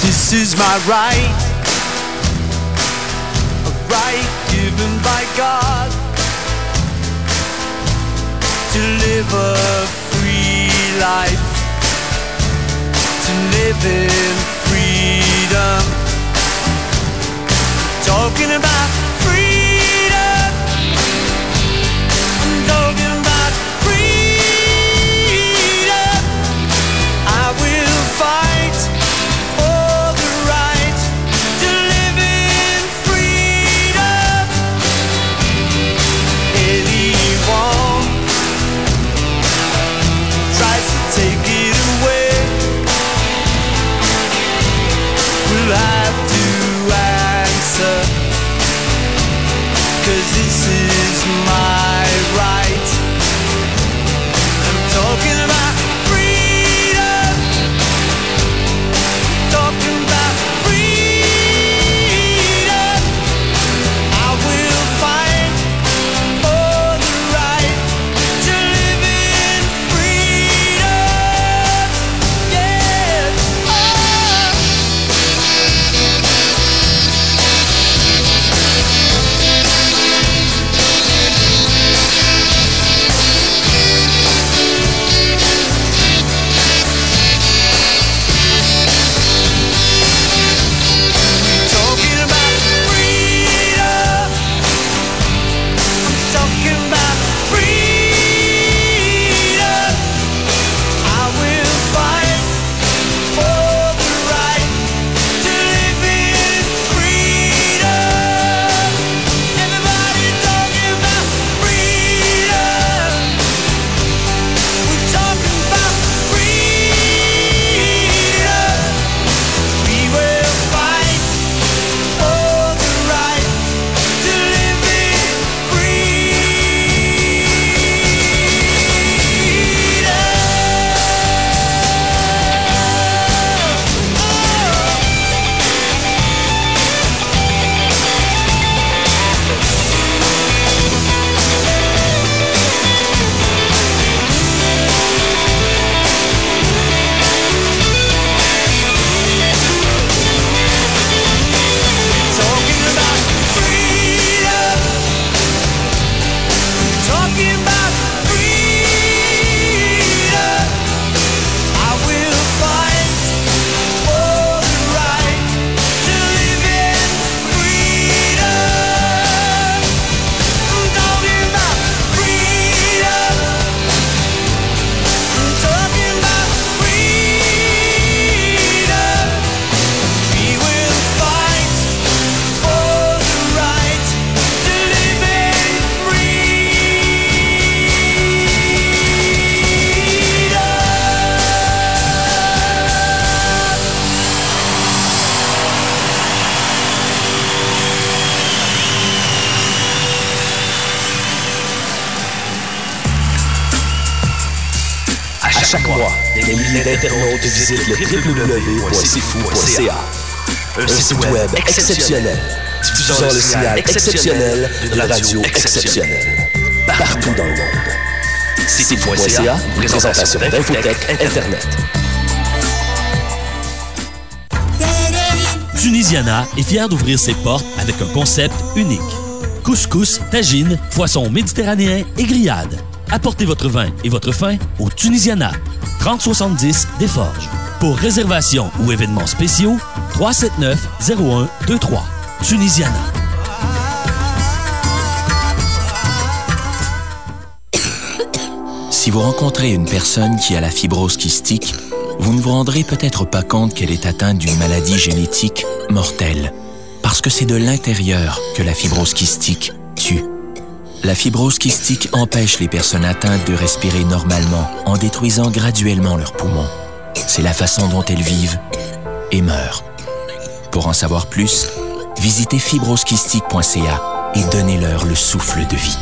Speaker 2: This is my right, a right given by God to live a free life, to live in freedom. Talking about
Speaker 6: www.cfou.ca. Un site web exceptionnel,
Speaker 21: Diffusant le signal exceptionnel d'une radio exceptionnelle. Partout dans le monde. C'est fou.ca, présentation d'Infotech Internet.
Speaker 8: Tunisiana est fier d'ouvrir ses portes avec un concept unique. Couscous, tagine, poisson méditerranéen et grillade. Apportez votre vin et votre faim au Tunisiana, 3070 des Forges. Pour réservation ou événements spéciaux, 379 0123. Tunisiana.
Speaker 11: Si vous rencontrez une personne qui a la fibrose kystique, vous ne vous rendrez peut-être pas compte qu'elle est atteinte d'une maladie génétique mortelle. Parce que c'est de l'intérieur que la fibrose kystique tue. La fibrose kystique empêche les personnes atteintes de respirer normalement en détruisant graduellement leurs poumons. C'est la façon dont elles vivent et meurent. Pour en savoir plus, visitez fibrosquistique.ca et donnez-leur le souffle de vie.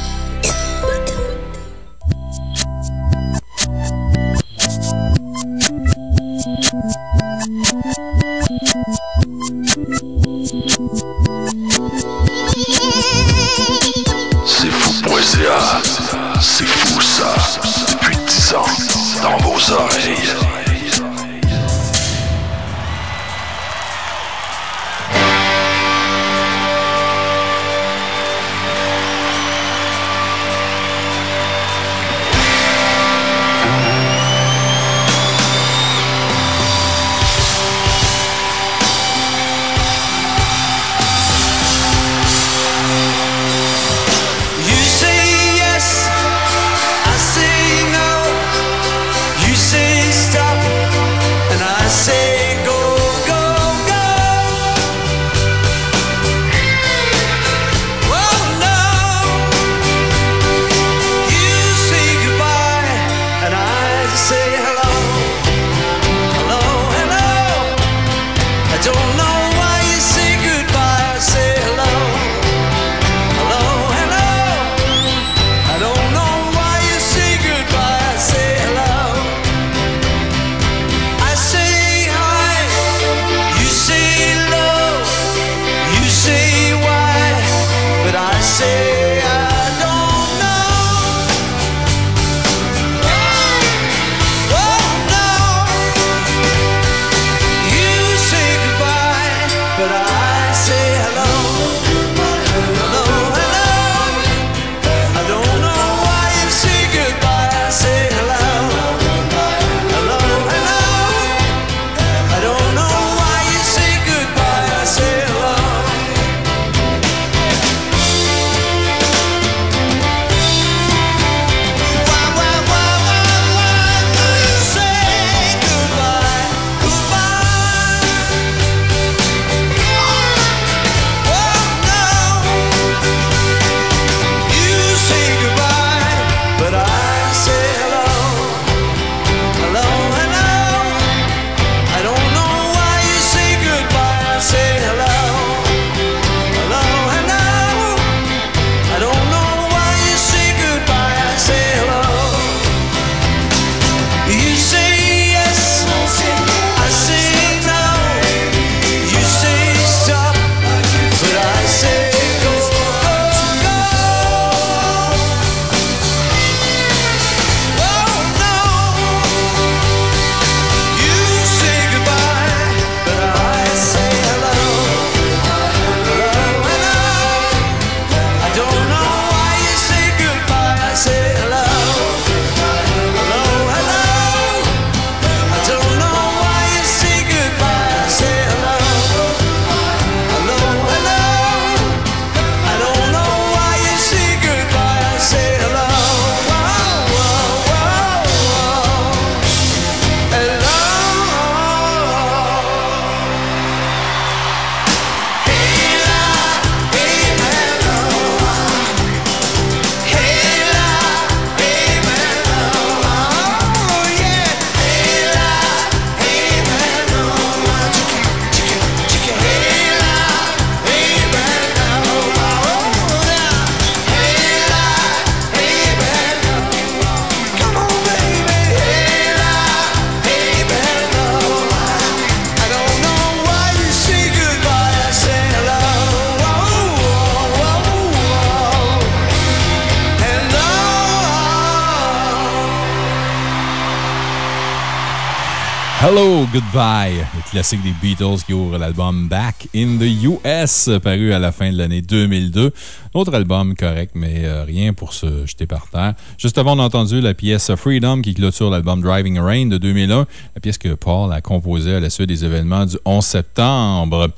Speaker 1: Goodbye, le classique des Beatles qui ouvre l'album Back in the US, paru à la fin de l'année 2002. Autre album correct, mais euh, rien pour se jeter par terre. Juste avant, on a entendu la pièce Freedom qui clôture l'album Driving Rain de 2001, la pièce que Paul a composée à la suite des événements du 11 septembre.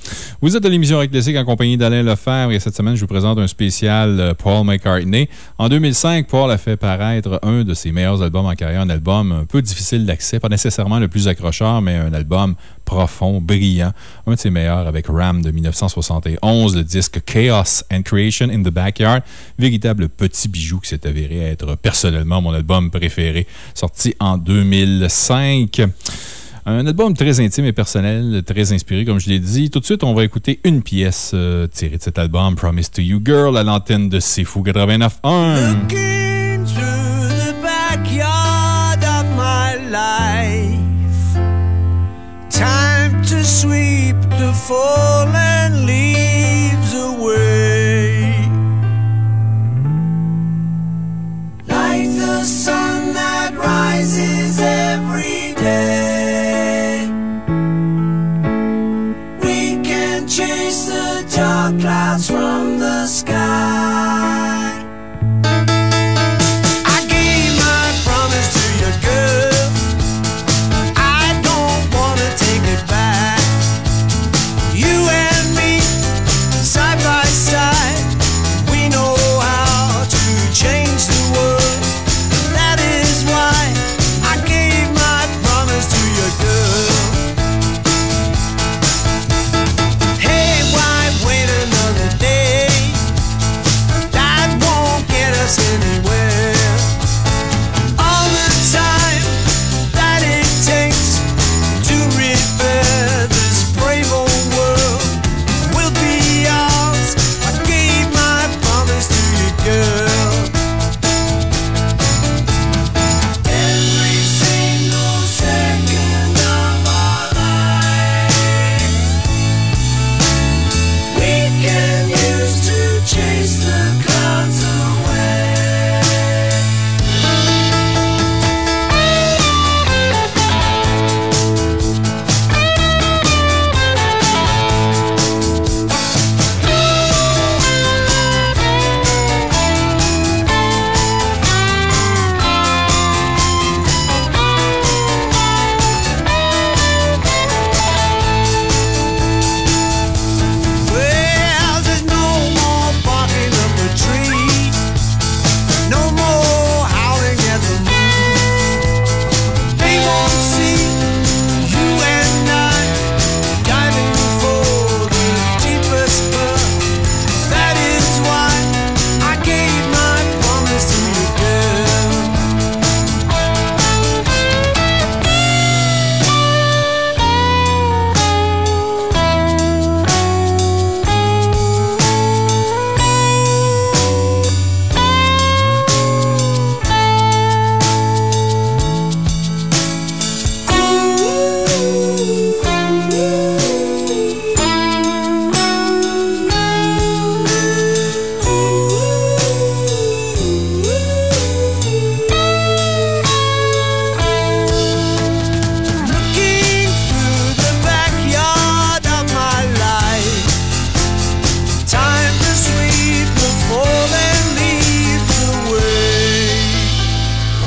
Speaker 1: Vous êtes à l'émission Rock Classique en compagnie d'Alain Lefebvre et cette semaine, je vous présente un spécial euh, Paul McCartney. En 2005, Paul a fait paraître un de ses meilleurs albums en carrière, un album un peu difficile d'accès, pas nécessairement le plus accrocheur mais un album profond, brillant. Un de ses meilleurs avec Ram de 1971, le disque Chaos and Creation in the Backyard. Véritable petit bijou qui s'est avéré être personnellement mon album préféré, sorti en 2005. Un album très intime et personnel, très inspiré, comme je l'ai dit. Tout de suite, on va écouter une pièce euh, tirée de cet album, Promise to You Girl, à l'antenne de C'est Fou 89.1.
Speaker 2: Looking through the backyard of my life. Time sweep the fallen leaves away. Like the sun that rises every day. We can chase the dark clouds from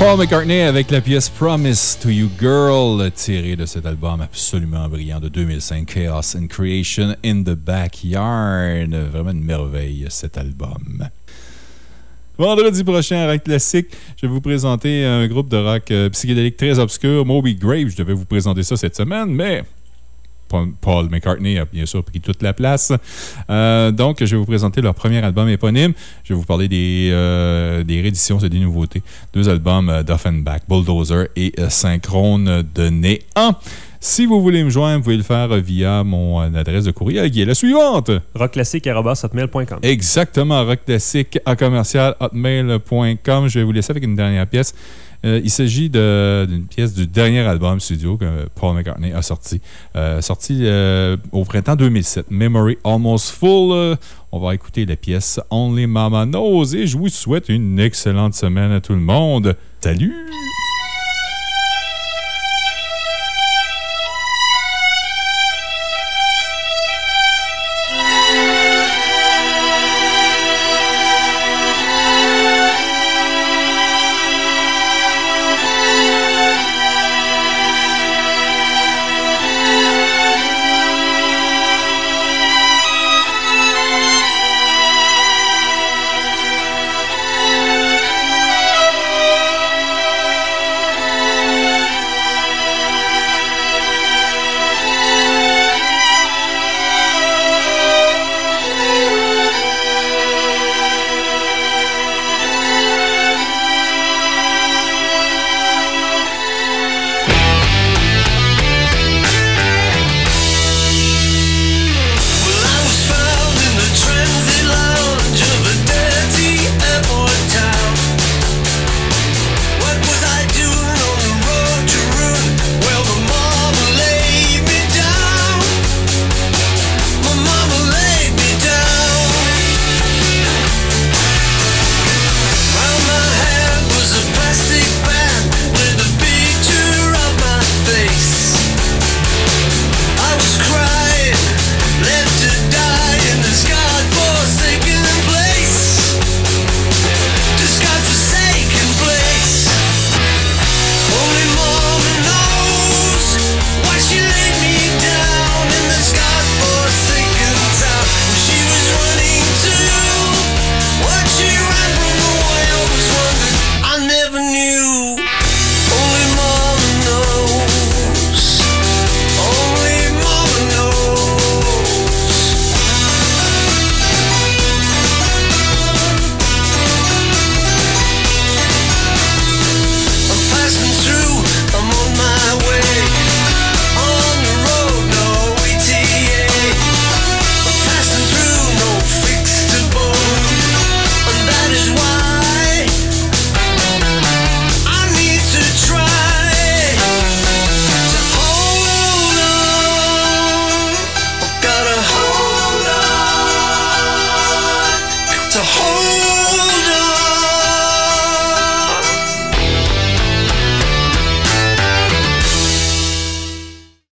Speaker 1: Paul McCartney avec la pièce Promise to You Girl, tirée de cet album absolument brillant de 2005, Chaos and Creation in the Backyard. Vraiment une merveille, cet album. Vendredi prochain Rock Classique, je vais vous présenter un groupe de rock euh, psychédélique très obscur, Moby Grave. Je devais vous présenter ça cette semaine, mais Paul- McCartney a bien sûr pris toute la place. Euh, donc, je vais vous présenter leur premier album éponyme. Je vais vous parler des, euh, des rééditions, c'est des nouveautés. Deux albums euh, d'Offenbach, Bulldozer et Synchrone de Néant. Si vous voulez me joindre, vous pouvez le faire via mon adresse de courriel qui est la suivante.
Speaker 22: rockclassique.hotmail.com.
Speaker 1: Exactement, rockclassique à commercial hotmail.com. Je vais vous laisser avec une dernière pièce. Euh, il s'agit d'une pièce du dernier album studio que Paul McCartney a sorti. Euh, sorti euh, au printemps 2007, Memory Almost Full. On va écouter la pièce Only Mama Knows et je vous souhaite une excellente semaine à tout le monde. Salut!